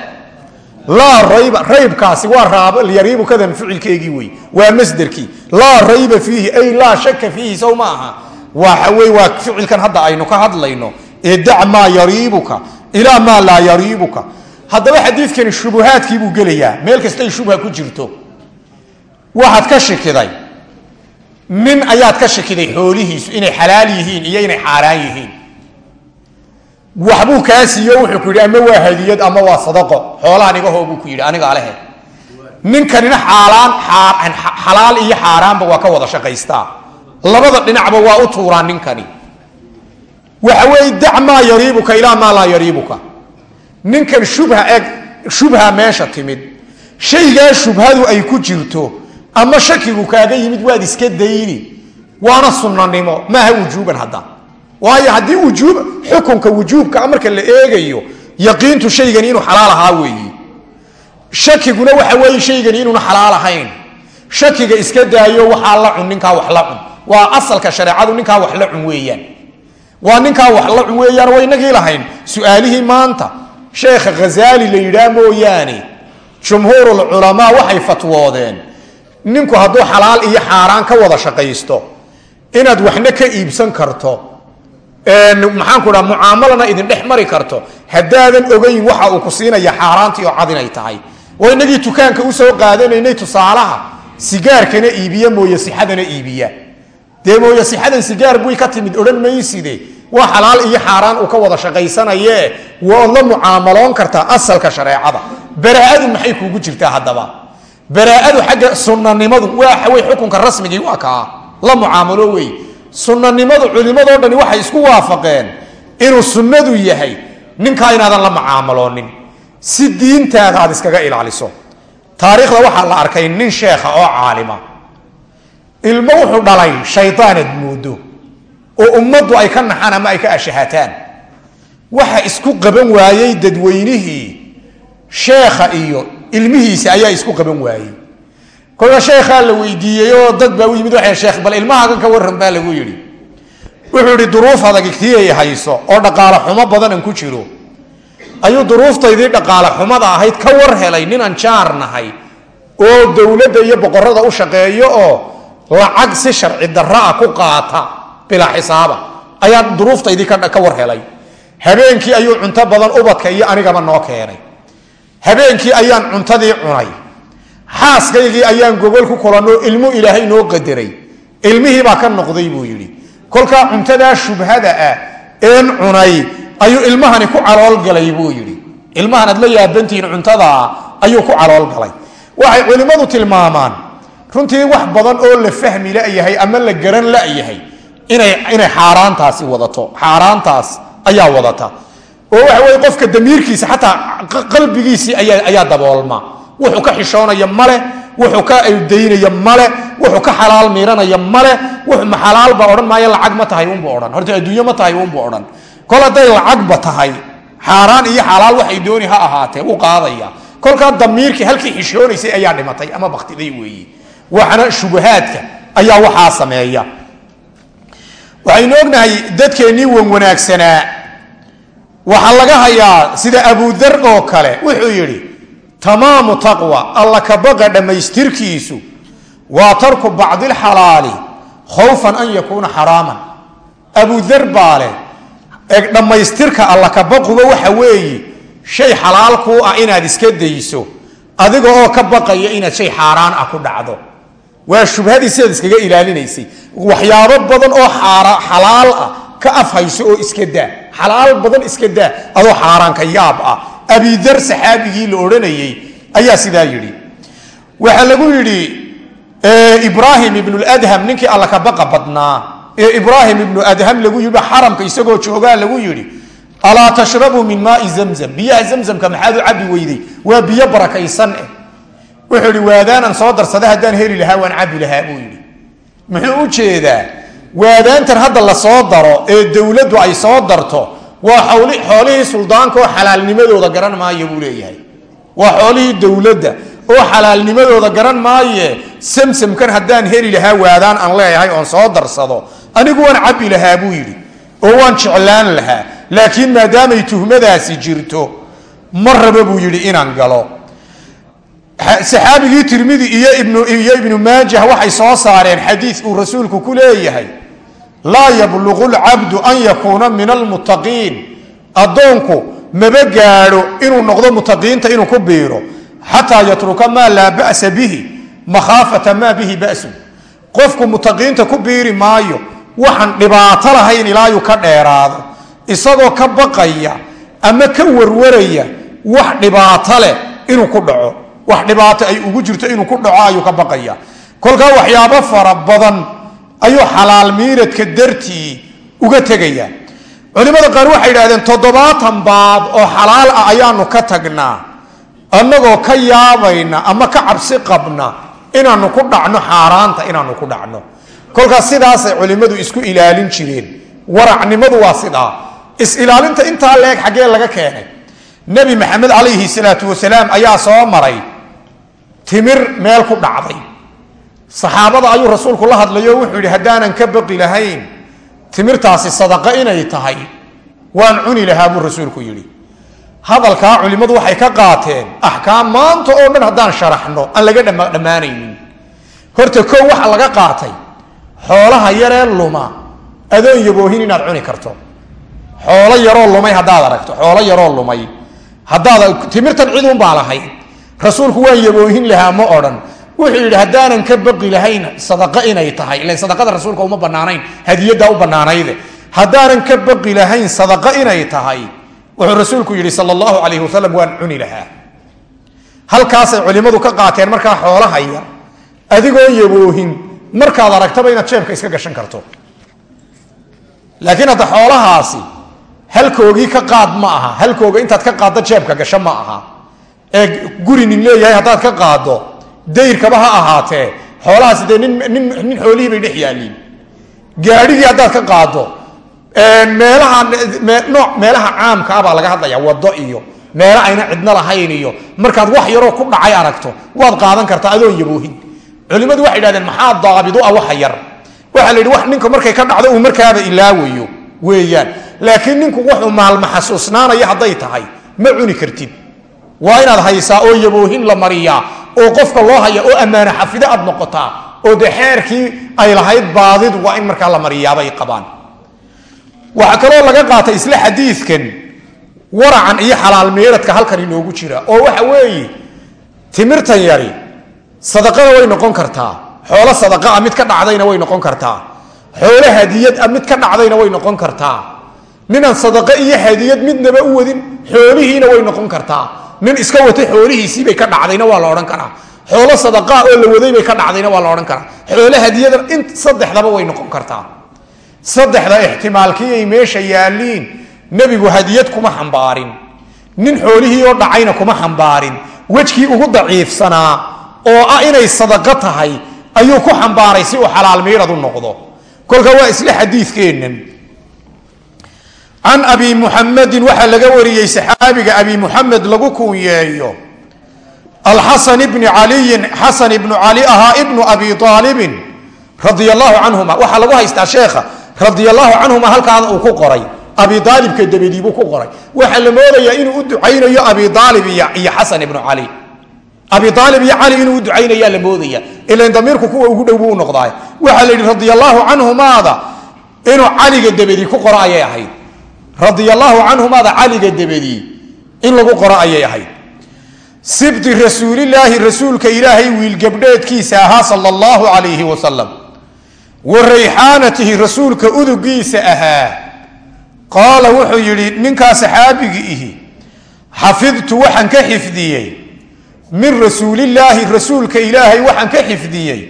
laa rayba raybkaasi waa raaba yariibu kadan ficilkeegii wey waa masderkii. Laa rayba fiihi ay laa shaka fiihi sow ma aha. Waxa wey waa ficilkan hadda aynu ka hadlayno. Ee dac maa yariibuka ilaa maa laa yariibuka. Haddaba xadiidkani shubuhaadkii buu gelayaa. Meel kastay shubha ku jirto. Waxaad ka shikiday nin ayaad ka shakiday xoolihiisu inay xalaal yihiin iyo inay xaaraan yihiin. Waxbuu kaa siiyo wuxuu ku yidhi ama waa hadiyad ama waa sadaqo. Xoolahan igahoo buu ku yidhi aniga alehe. Ninkanina xaalaan xalaal iyo xaaraanba waa ka wada shaqaystaa. Labada dhinacba waa u tuuraa ninkani. Waxa weeye dac maa yariibuka ilaa maa laa yariibuka. Ninkan shubha eg shubha meesha timid. Shaygaa shubhadu ay ku jirto ama shakigu kaaga yimid waad iska dayni. Waana sunnanimo. Maaha wujuuban hadda. Waayo haddii wujuub xukunka wujuubka marka la eegayo yaqiintu shaygani inuu xalaal ahaa weeyi. Shakiguna waxa weeye shaygani inuuna xalaal ahayn. Shakiga iska daayo waxaa la cun ninkaa wax la cun. Waa asalka shareecadu ninkaa wax la cun weeyaan. Waa ninkaa wax la cun weeyaan waa inagii lahayn. Su'aalihii maanta sheekha khazaali la yidhaah mooyaane jumhuurulculamaa waxay fatwoodeen ninku hadduu xalaal iyo xaaraan ka wada shaqaysto inaad waxna ka iibsan karto maxaanku dhaa mucaamalana idin dhex mari karto haddaadan ogeyn waxa uu ku siinaya xaaraantii oo cad inay tahay. Waa inagii dukaanka u soo qaadanaynay tusaalaha sigaarkana iibiya mooye sixadana iibiya. Dee mooye sixadan sigaar buy ka timid odhan mayside waa xalaal iyo xaaraan uu ka wada shaqaysanaye waad la mucaamaloon kartaa asalka shareecada. Baraa'adu maxay kuugu jirtaa haddaba baraa'adu xagga sunnanimadu waxawey xukunka rasmigii waa kaa. La mucaamalo wey sunnanimadu culimmadoo dhani waxay isku waafaqeen inuu sunnadu yahay. Ninkaa inaadan la mucaamaloonin si diintaada aad iskaga ilaaliso. Taariikhda waxaa la arkay nin sheekha oo caalima. Ilmo wuxuu dhalay shaydaanad moodo. Oo ummaddu ay ka naxaan ama ay ka ashahataan waxa isku qaban waayey dadweynihii. Sheekha iyo ilmihiisa ayaa isku qaban waayey. Kolka sheekhaa la weydiiyey oo dad baa u yimid waxay sheekh bal ilmahaagan ka warran baa lagu yidhi. Wuxuu yidhi duruuf adag igtiyay hayso oo dhaqaale xumo badanan ku jiro. Ayuu duruuftaydii dhaqaale xumada ahayd ka war helay ninaan jaar nahay oo dowladda iyo boqorada u shaqeeyo oo lacag si sharci darra ah ku qaata bilaa xisaaba. Ayaa duruuftaydii ka war helay. Habeenkii ayuu cunto badan ubadka iyo anigaba noo keenay habeenkii ayaan cuntadii cunay. Xaaskaygii ayaan gogol ku kulanoo ilmu ilaahay noo qadaray. Ilmihiibaa ka noqday buu yidhi. Kolkaa cuntadaa shubhada ah een cunay ayuu ilmahani ku caloolgalay buu yidhi. Ilmahan aad la yaabantihiin cuntadaa ayuu ku caloolgalay waxay culimmadu tilmaamaan runtii wax badan oo la fahmi layahay ama la garan layahay inay xaaraantaasi wadato. Xaaraantaas ayaa wadata oo waxa weye qofka damiirkiisa xataa qalbigiisii ayaa daboolma. Wuxuu ka xishoonaya male wuxuu ka daynaya male wuxuu ka xalaal miiranaya male ma xalaalba odhan maayo lacag ma tahay unbu odhan. Horta adduunyo ma tahay unbu odhan. Kol hadday lacagba tahay xaaraan iyo xalaal waxay dooni ha ahaatee u qaadaya. Kolkaa damiirkii halkii xishoonaysay ayaa dhimatay ama baktiday weeye waxna shubahaadka ayaa waxaa sameeya. Waxaynu ognahay dadkeennii wan wanaagsanaa waxaa laga hayaa sida abudar oo kale. Wuxuu yidhi tamaamu taqwa. Alla kabaqa dhammaystirkiisu. Waa tarku bacdilxalaali khawfan an yakuuna xaraaman. Abudar baa leh eg dhammaystirka alla kabaquba waxa weeye shay xalaal kuu ah inaad iska dayso adiga oo ka baqaya inaad shay xaaraan ah ku dhacdo. Waa shubhadii sidaad iskaga ilaalinaysay. Waxyaabo badan oo xalaal ah ka afhayso oo iska daa. Xalaal badan iska daa adoo xaaraanka yaab ah. Abidar saxaabigii la odhanayey ayaa sidaa yidhi. Waxaa lagu yidhi ibraahim ibnuladham ninkii alla ka baqa badnaa. Ee ibraahim ibnu adham lagu yidhi xaramka isagoo joogaa lagu yidhi alaa tashrabuu min maai zamzam? Biyaha zamzamka maxaad u weyday? Waa biyo barakaysan eh. Wuxuu ihi waadaanan soo darsada haddaan heli lahaa waan cabi lahaa buu yidhi. Muxuu u jeedaa waadaantan hadda la soo daro ee dowladdu ay soo darto waa xoolihii suldaanka oo xalaalnimadooda garan maayo buu leeyahay. Waa xoolihii dowladda oo xalaalnimadooda garan maaye. Samsamkan haddaan heli lahaa waadaan aan leeyahay oon soo darsado anigu waan cabi lahaa buu yidhi oo waan jeclaan lahaa. Laakiin maadaamay tuhmadaasi jirto ma raba buu yidhi inaan galo saxaabigii tirmidi iyo ibnu maajah waxay soo saareen xadiid uu rasuulku ku leeyahay. Laa yabluqu lcabdu an yakuuna min almuttaqiin. Addoonku maba gaadho inuu noqdo mutaqiinta inuu ku biiro. Xataa yatruka maa laa ba'sa bihi makhaafata maa bihi ba'sun. Qofku mutaqiinta ku biiri maayo waxaan dhibaato lahayn ilaayuu ka dheeraado. Isagoo ka baqaya ama ka warwaraya wax dhibaato leh inuu ku dhaco wax dhibaato ay ugu jirto inuu ku dhaco ayuu ka baqaya. Kolkaa waxyaabo fara badan ayuu xalaal miiradka dartii uga tegaya. Culimmada qaar waxay idhahdeen toddobaatan baab oo xalaal ah ayaanu ka tagnaa. Annagoo ka yaabayna ama ka cabsi qabna inaanu ku dhacno xaaraanta inaanu ku dhacno. Kolkaas sidaasay culimmadu isku ilaalin jireen. Waracnimadu waa sidaa. Is-ilaalinta intaa leeg xaggee laga keenay. Nebi maxamed calayhi salaatu wasalaam ayaa soo maray timir meel ku dhacday. Saxaabada ayuu rasuulku la hadlayo wuxuu yidhi haddaanan ka baqi lahayn timirtaasi sadaqo inay tahay waan cuni lahaa buu rasuulku yidhi. Hadalkaa culimmadu waxay ka qaateen axkaam maanta oo dhan haddaan sharaxno aan laga dhammaanaynin. Horta kow waxa laga qaatay xoolaha yaree luma adoon yaboohin inaad cuni karto. Xoolo yaroo lumay haddaad aragto xoolo yaroo lumay. Haddaad timirtan ciduun baa lahayd rasuulku waan yaboohin lahaa ma odhan. Wuxuu yidhi haddaanan ka baqi lahayn sadaqo inay tahay ilan sadaqada rasuulka uma banaanayn hadiyaddaa u banaanayde haddaanan ka baqi lahayn sadaqo inay tahay wuxuu rasuulku yidhi sal allahu calayhi wasalam waan cuni lahaa. Halkaasay culimmadu ka qaateen markaa xoolaha adigoo yaboohin markaad aragtaba inaad jeebka iska gashan karto. Laakiin hadda xoolahaasi halkoogii ka qaad ma aha halkooga intaad ka qaaddo jeebka gasho ma aha ee guri nin leeyahay haddaad ka qaaddo dayrkaba ha ahaatee. Xoolahaasi dee nin xoolihii bay dhex yaaliin gaadhigii haddaad ka qaaddo meelaha caamka ah laga hadlaya wado iyo meelo ayna cidno lahayn iyo markaad wax yaroo ku dhacay aragto waad qaadan kartaa adoon yaboohin. Culimmadu waxay idhahdeen maxaa daabidu ah waxa yar? Waxaa la yidhi wax ninku markay ka dhacdo uu markaaba ilaawayo weeyaan. Laakiin ninku wuxuu maalma xasuusnaanaya hadday tahay ma cuni kartid waa inaad haysaa oo yaboohin la mariyaa oo qofka loo haya oo ammaano xafido aad noqotaa oo dee xeerkii ay lahayd baadidu waa in markaa la mariyaabay qabaan. Waxaa kaloo laga qaatay isla xadiidkan waracan iyo xalaal meeradka halkan inoogu jira oo waxa weeye timirtan yari sadaqada way noqon kartaa xoolo sadaqa ah mid ka dhacdayna way noqon kartaa xoolo hadiyad ah mid ka dhacdayna way noqon kartaa ninaan sadaqo iyo hadiyad midnaba u wadin xoolihiina way noqon kartaa nin iska watay xoolihiisiibay ka dhacdayna waa la odhan karaa. Xoolo sadaqaa oo la wadaybay ka dhacdayna waa la odhan karaa. Xoolo hadiyada in saddexdaba way noqon kartaa. Saddexda ixtimaalkii ay meesha yaaliin nebigu hadiyad kuma xambaarin. Nin xoolihii oo dhacayna kuma xambaarin. Wejkii ugu daciifsanaa oo ah inay sadaqo tahay ayuu ku xambaaray si uu xalaal miirad u noqdo. Kolka waa isla xadiidkeennan can abi muxamedin waxaa laga wariyey saxaabiga abi muxamed lagu kunyeeyo alxasan bni caliyin xasan ibnu cali ahaa ibnu abi aalibin radia allahu canhuma waxaa lagu haystaa sheekha radia allahu canhuma halkaana uu ku qoray. Abi aalibka dabadiibuu ku qoray. Waxaa la moodayaa inuu u ducaynayo abi aalib iyo xasan ibnu cali abi aalib iyo cali inuu u ducaynayaa la moodaya ilan damiirku kuwa ugu dhow buu u noqdaay waxaa la yidhi radia allahu canhumaada inuu caliga dabadii ku radia allahu canhumaada caliga dabadii in lagu qoro ayay ahayd. Sibti rasuulilaahi rasuulka ilaahay wiilgabdheedkiisa ahaa sala allahu calayhi wasalam wa rayxaanatihi rasuulka udugiisa ahaa. Qaala wuxuu yidhi ninkaa saxaabigi ihi xafidtu waxaan ka xifdiyey. Min rasuulillaahi rasuulka ilaahay waxaan ka xifdiyey.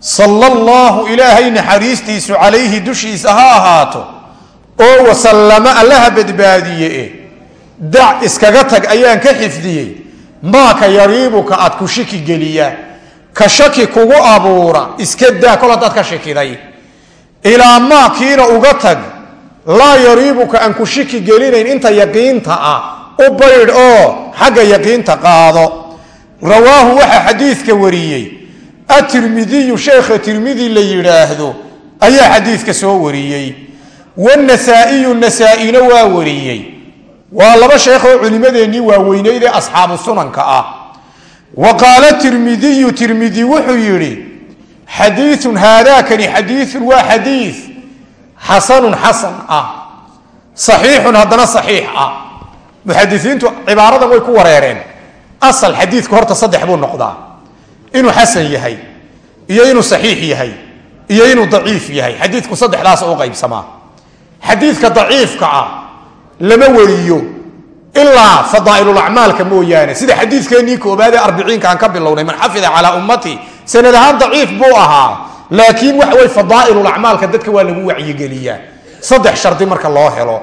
Sala allahu ilaahay naxariistiisu calayhi dushiisa ha ahaato oo wasallamo allaha badbaadiye dac iskaga tag ayaan ka xifdiyey maaka yariibuka aad ku shiki geliya ka shaki kugu abuura iska daa kol haddaad ka shakiday ilaa maakiina uga tag laa yariibuka aan ku shiki gelinayn inta yaqiinta ah u baydh oo xagga yaqiinta qaado. Rawaahu waxaa xadiidka wariyey atirmidiyu sheekha tirmidi la yidhaahdo ayaa xadiidka soo wariyey wanasaa-iyu nasaa-ina waa wariyey waa laba sheekhoo culimmadeennii waaweyneyd ee asxaabu sunanka ah wa qaala tirmidiyu tirmidi wuxuu yidhi xadiiun haadaakani xadiiun waa xadiid xasanun xasan ah saxiixun haddana saxiix ah muxadisiintu cibaaradan way ku wareereen asal xadiidka horta saddex buu noqdaa inuu xasan yahay iyo inuu saxiix yahay iyo inuu daciif yahay xadiidku saddexdaas xadiidka daciifka ah lama wariyo ilaa fadaailulacmaalka mooyaane. Sida xadiidkeennii koobaadee arbiciinka aan ka bilownay man xafida calaa ummati sanad ahaan daciif buu ahaa laakiin waxa wey fadaailulacmaalka dadka waa lagu wacyigeliyaa. Saddex shardi marka loo helo.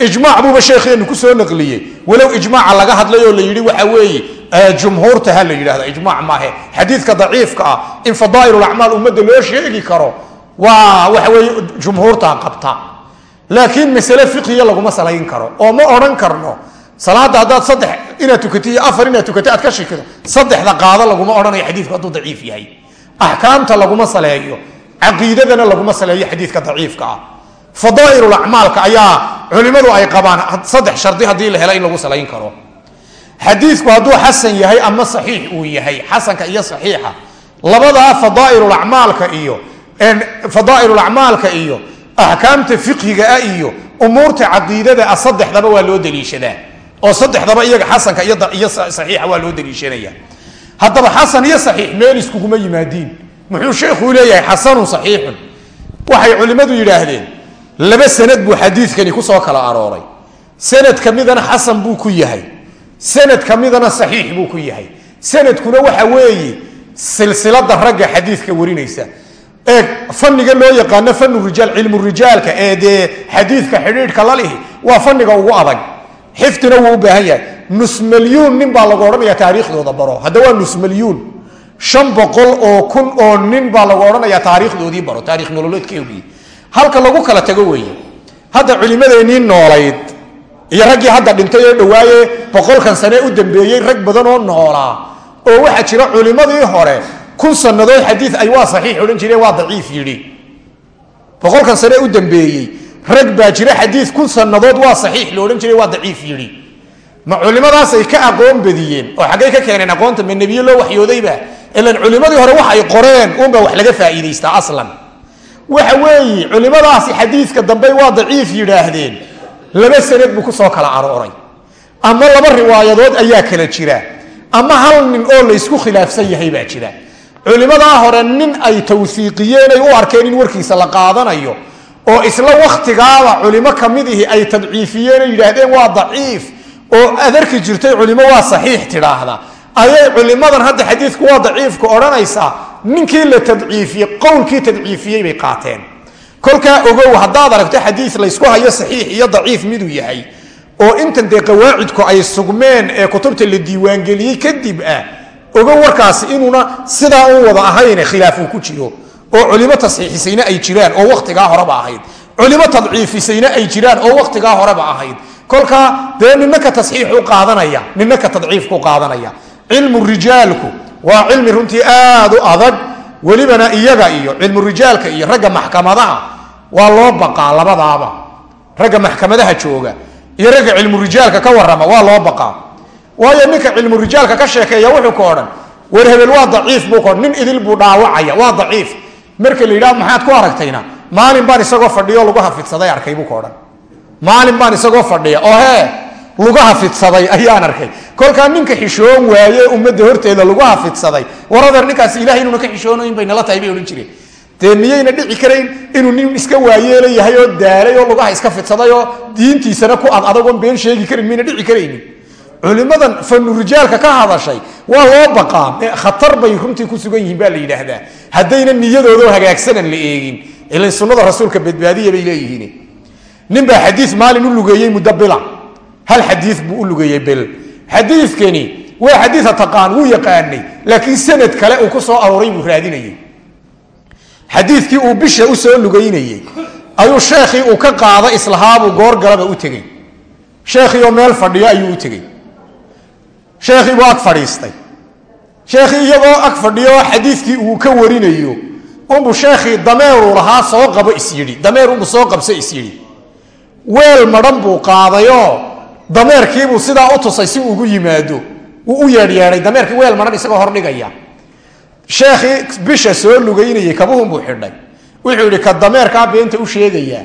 Ijmaac buuba sheekheenu ku soo naqliyey. Walow ijmaaca laga hadlay oo la yidhi waxa weeye jumhuurta ha la yidhahda ijmac maahe. Xadiidka daciifka ah in fadaailulacmaal ummadda loo sheegi karo waa waxa weeye jumhuurta qabta laakiin masale fiqiya laguma salayn karo oo ma odhan karno salaada haddaad saddex inaad tukati iyo afar inaad tukata aad ka shikido saddexda qaado laguma odhanayo xadiidku hadduu daciif yahay. Axkaamta laguma saleeyo caqiidadana laguma saleeyo xadiidka daciifka ah. Fadaailulacmaalka ayaa culimmadu ay qabaan saddex shardi haddii la helo in lagu salayn karo. Xadiidku hadduu xasan yahay ama saxiix uu yahay xasanka iyo saxiixa. Labadaa fadaailulacmaalka iyo fadaailulacmaalka iyo axkaamta fiqhiga ah iyo umuurta caqiidada ah saddexdaba waa loo daliishadaa oo saddexdaba iyaga xasanka iyo saxiixa waa loo daliishanaya haddaba xasan iyo saxiix meel iskuguma yimaadiin muxuu sheekhuu leeyahay xasanun saxiixun. Waxay culimmadu yidhaahdeen laba sanad buu xadiidkani ku soo kala arooray. Sanad ka midana xasan buu ku yahay. Sanad ka midana saxiix buu ku yahay. Sanadkuna waxa weeye silsilada ragga xadiidka warinaysa ee faniga loo yaqaano fanu rijaal cilmu rijaalka ee dee xadiidka xidhiidhka lalihi waa faniga ugu adag. Xifdina wuu u baahan yahay. Nus milyuun nin baa lagu odhanaya taariikhdooda baro. Hadda waa nus milyuun shan boqol oo kun oo nin baa lagu odhanaya taariikhdoodii baro taarikh nololeedkeedii halka lagu kala tago weeye. Hadda culimadeennii noolayd iyo raggii hadda dhintay ee dhawaaye boqolkan sane u dambeeyey rag badan oo noolaa oo waxaa jira culimadii hore kun sanadood xadii ay waa saxiix odhan jireen waa daciif yidhi. Boqolkan sane u dambeeyey rag baa jira xadii kun sanadood waa saxiix la odhan jiray waa daciif yidhi. Ma culimadaasay ka aqoon badiyeen oo xaggay ka keeneen aqoonta ma nebiye loo waxyoodayba? Ilan culimadii hore wax qoreen unba wax laga faa'iidaystaa aslan. Waxa weeye culimadaasi xadiidka dambe waa daciif yidhaahdeen. Laba sanad buu ku soo kala arooray. Ama laba riwaayadood ayaa kala jira. Ama hal nin oo laysku khilaafsan yahay baa jira culimadaa hore nin ay tawsiiqiyeen ay u arkeen in warkiisa la qaadanayo oo isla wakhtigaaba culimo ka mid ihi ay tadciifiyeen ay yidhaahdeen waa daciif. oo aad arki jirtay culimo waa saxiix tidhaahda. Ayay culimadan hadda xadiidku waa daciifka odhanaysaa ninkii la tadciifiyey qowlkii tadciifiyey bay qaateen. Kolkaa ogow haddaad aragto xadiid laysku hayo saxiix iyo daciif miduu yahay oo intan dee qawaacidku ay sugmeen ee kutubta la diiwaangeliyey kadib ah ogow warkaasi inuuna sidaa u wada ahayne khilaaf uu ku jiro oo culimo tasxiixisayna ay jiraan oo wakhtigaa horeba ahayd. Culimo tadciifisayna ay jiraan oo wakhtigaa horeba ahayd. Kolkaa dee nina ka tasxiixu qaadanaya nina ka tadciifku qaadanaya. Cilmu rijaalku waa cilmi runtii aad u adag welibana iyaga iyo cilmu rijaalka iyo ragga maxkamadaha waa loo baqaa labadaaba. Ragga maxkamadaha jooga iyo ragga cilmu rijaalka ka warama waa loo baqaa waayo ninka cilmu rijaalka ka sheekeeya wuxuu ka odhan war hebel waa daciif buu kaodhan nin idil buu dhaawacaya waa daciif. Marka la yidhaha maxaad ku aragtayna? Maalin baan isagoo fadhiyo lagu hafidsaday arkay buu ka odhan. Maalin baan isagoo fadhiya oo hee lagu hafidsaday ayaan arkay. Kolkaa ninka xishoon waaye ummadda horteeda lagu hafidsaday. War adeer ninkaasi ilahay inuuna ka xishoonayn bay nala tahay bay odhan jireen. Dee miyayna dhici karayn inuu nin iska waayeela yahay oo daalay oo lugaha iska fidsaday oo diintiisana ku ad adagoon been sheegi karin miyayna dhici karaynin culimadan fanu rijaalka ka hadashay waa loo baqaa. Khatar bay runtii ku sugan yihiin baa la yidhaahdaa. Haddayna niyadoodo hagaagsanan la eegin. Ilan sunnada rasuulka badbaadiya bay leeyihiin. Nin baa xadiis maalin u lugeeyey muddo bila hal xadiis buu u lugeeyey bil. Xadiikani waa xadiia taqaan wuu yaqaanay laakiin sanad kale uu ku soo arooray buu raadinayey. Xadiikii uu bisha u soo lugaynayey ayuu sheekhii uu ka qaada islahaabuu goorgalaba u tegey. Sheekhii oo meel fadhiyo ayuu u tegey sheekhii buu ag fadhiistay. Sheekhii iyagoo ag fadhiyo xadiikii uu ka warinayo unbu sheekhii dameeruu lahaa soo qabo isyidhi dameer unbu soo qabso isyidhi weel madhan buu qaadayoo dameerkiibuu sidaa u tusay si ugu yimaado. Wuu u yeedhyeedhay dameerkii weel madhan isagoo hordhigaya sheekhii bisha soo lugaynayay kabuhunbuu xidhay. Wuxuu yidhi ka dameerkaa beenta u sheegaya.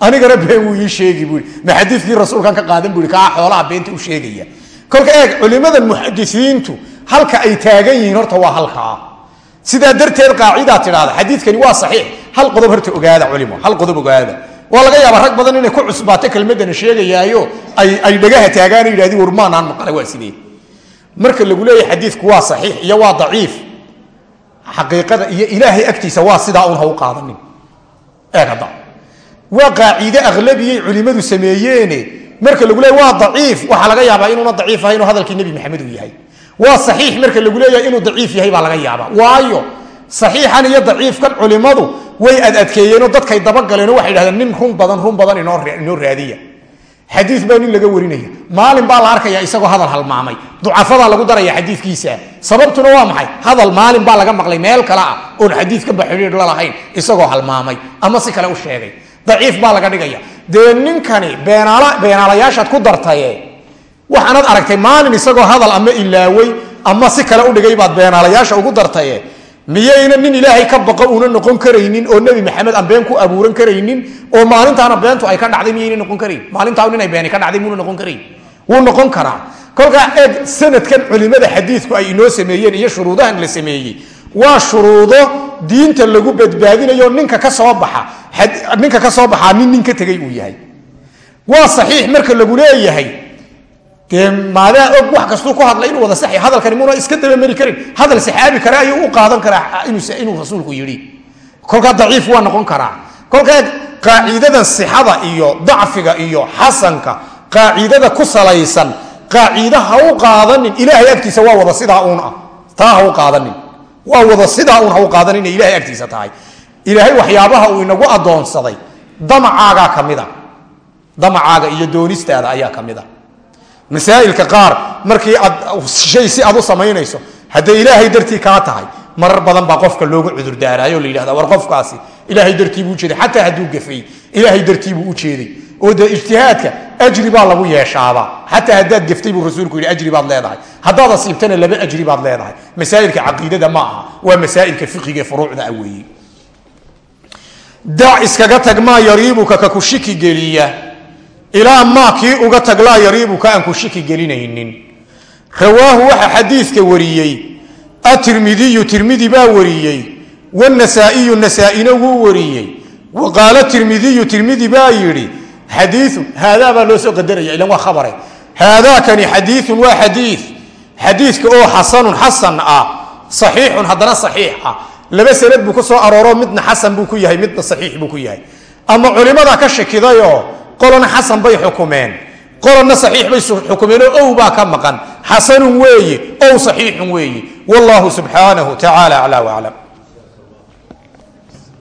Anigana been wuu ii sheegi bui ma xadiikii rasuulkan ka qaadan bui kaa xoolaha beenta u sheegaya kolka eeg culimadan muxadisiintu halka ay taagan yihiin horta waa halkaa. Sidaa darteed qaacidaa tidhahda xadiikani waa saxiix. Hal qodob horta ogaada culimo hal qodob ogaada. Waa laga yaabaa rag badan inay ku cusbaato kelmadana sheegayaayo ay dhagaha taagaan yidhahdi war maanaan maqala waa sidee? Marka lagu leeyahy xadiidku waa saxiix iyo waa daciif. Xaqiiqada iyo ilaahay agtiisa waa sidaa un ha u qaadanin. Eeg hadda. Waa qaaciide aqlabiyay culimmadu sameeyeene marka lagu leeyahy waa daciif. Waxaa laga yaabaa inuuna daciif ahay inuu hadalkii nebi maxamed uu yahay. Waa saxiix marka lagu leeyahay inuu daciif yahay baa laga yaabaa. Waayo saxiixan iyo daciifkan culimmadu way adadkeeyeenoo dadkay dabagaleeno waxay dhahdeen nin run badan run badan inoo raadiya. Xadii baa nin laga warinaya. Maalin baa la arkaya isagoo hadal halmaamay ducafadaa lagu daraya xadiikiisa sababtuna waa maxay? Hadal maalin baa laga maqlay meel kale ah oon xadiikanba xidhiir lalahayn isagoo halmaamay ama si kale u sheegay. Daciif baa laga dhigaya dee ninkani beenaalayaashaad ku dartaye. Waxaanad aragtay maalin isagoo hadal ama ilaawey ama si kale udhigay baad beenaalayaasha ugu dartaye. Miyayna nin ilaahay ka baqo una noqon karaynin oo nebi maxamed aan been ku abuuran karaynin oo maalintaana beentu ay ka dhacday miyayna noqon karayn? Maalintaa nin ay beeni ka dhacday muuna noqon karayn? Wuu noqon karaa. Kolkaa eeg sanadkan culimada xadiidku ay inoo sameeyeen iyo shuruudahan la sameeyey. Waa shuruudo diinta lagu badbaadinayo ninka ka soo baxa ninka ka soo baxaa nin nin ka uu yahay. Waa saxiix marka lagu leeyahay. Maadaa og wax kastuu ku hadlay inuu wada saxi hadalkani muuna iska dabamari karin hadal saxaabi kale ayuu u qaadan karaa inuu rasuulku yidhi. Kolkaa daciif waa noqon karaa. Kolkaa qaaciidadan sixada iyo dacfiga iyo xasanka qaaciidada ku salaysan qaaciida u qaadanin ilaahay agtiisa waa wada sidaa uun ah. Taa ha u qaadanin waa wada sidaa uun ha u qaadanin inay ilahay agtiisa tahay. Ilaahay waxyaabaha uu inagu addoonsaday damacaagaa ka mid a. Damacaaga iyo doonistaada ayaa ka mid a. Masaailka qaar markii aad shay si aad u samaynayso hadday ilaahay dartii kaa tahay marar badan baa qofka loogu cudurdaaraayo la yidhahda war qofkaasi ilaahay dartiibuu ujeeday xataa hadduu gafay ilaahay dartiibuu u jeeday oo dee ijtihaadka ajri baa lagu yeeshaaba xataa haddaad gaftay buu rasuulku yidhi ajri baad leedahay. Haddaad asiibtana laba ajri baad leedahay. Masaailka caqiidada ma aha. Waa masaailka fiqiga furuucda a weeye. Dac iskaga tag maa yariibuka ka ku shiki geliya. Ilaa maa kii uga tag laa yariibuka aan ku shiki gelinaynin. Rawaahu waxa xadiidka wariyey. Atirmidiyu tirmidi baa wariyey. Wanasaaiyu nasaa-ina xadiiun haadaa baa loo soo qadaraya ilan waa khabare haadaakani xadiiun waa xadii xadiidka oo xasanun xasan ah saxiixun haddana saxiix ah. Laba sanad buu ku soo arooro midna xasan buu ku yahay midna saxiix buu ku yahay. Ama culimada ka shakidayoo qolona xasan bay xukumeen. Qolona saxiix bay xukumeen oo ow baa ka maqan. Xasanun weeye ow saxiixun weeye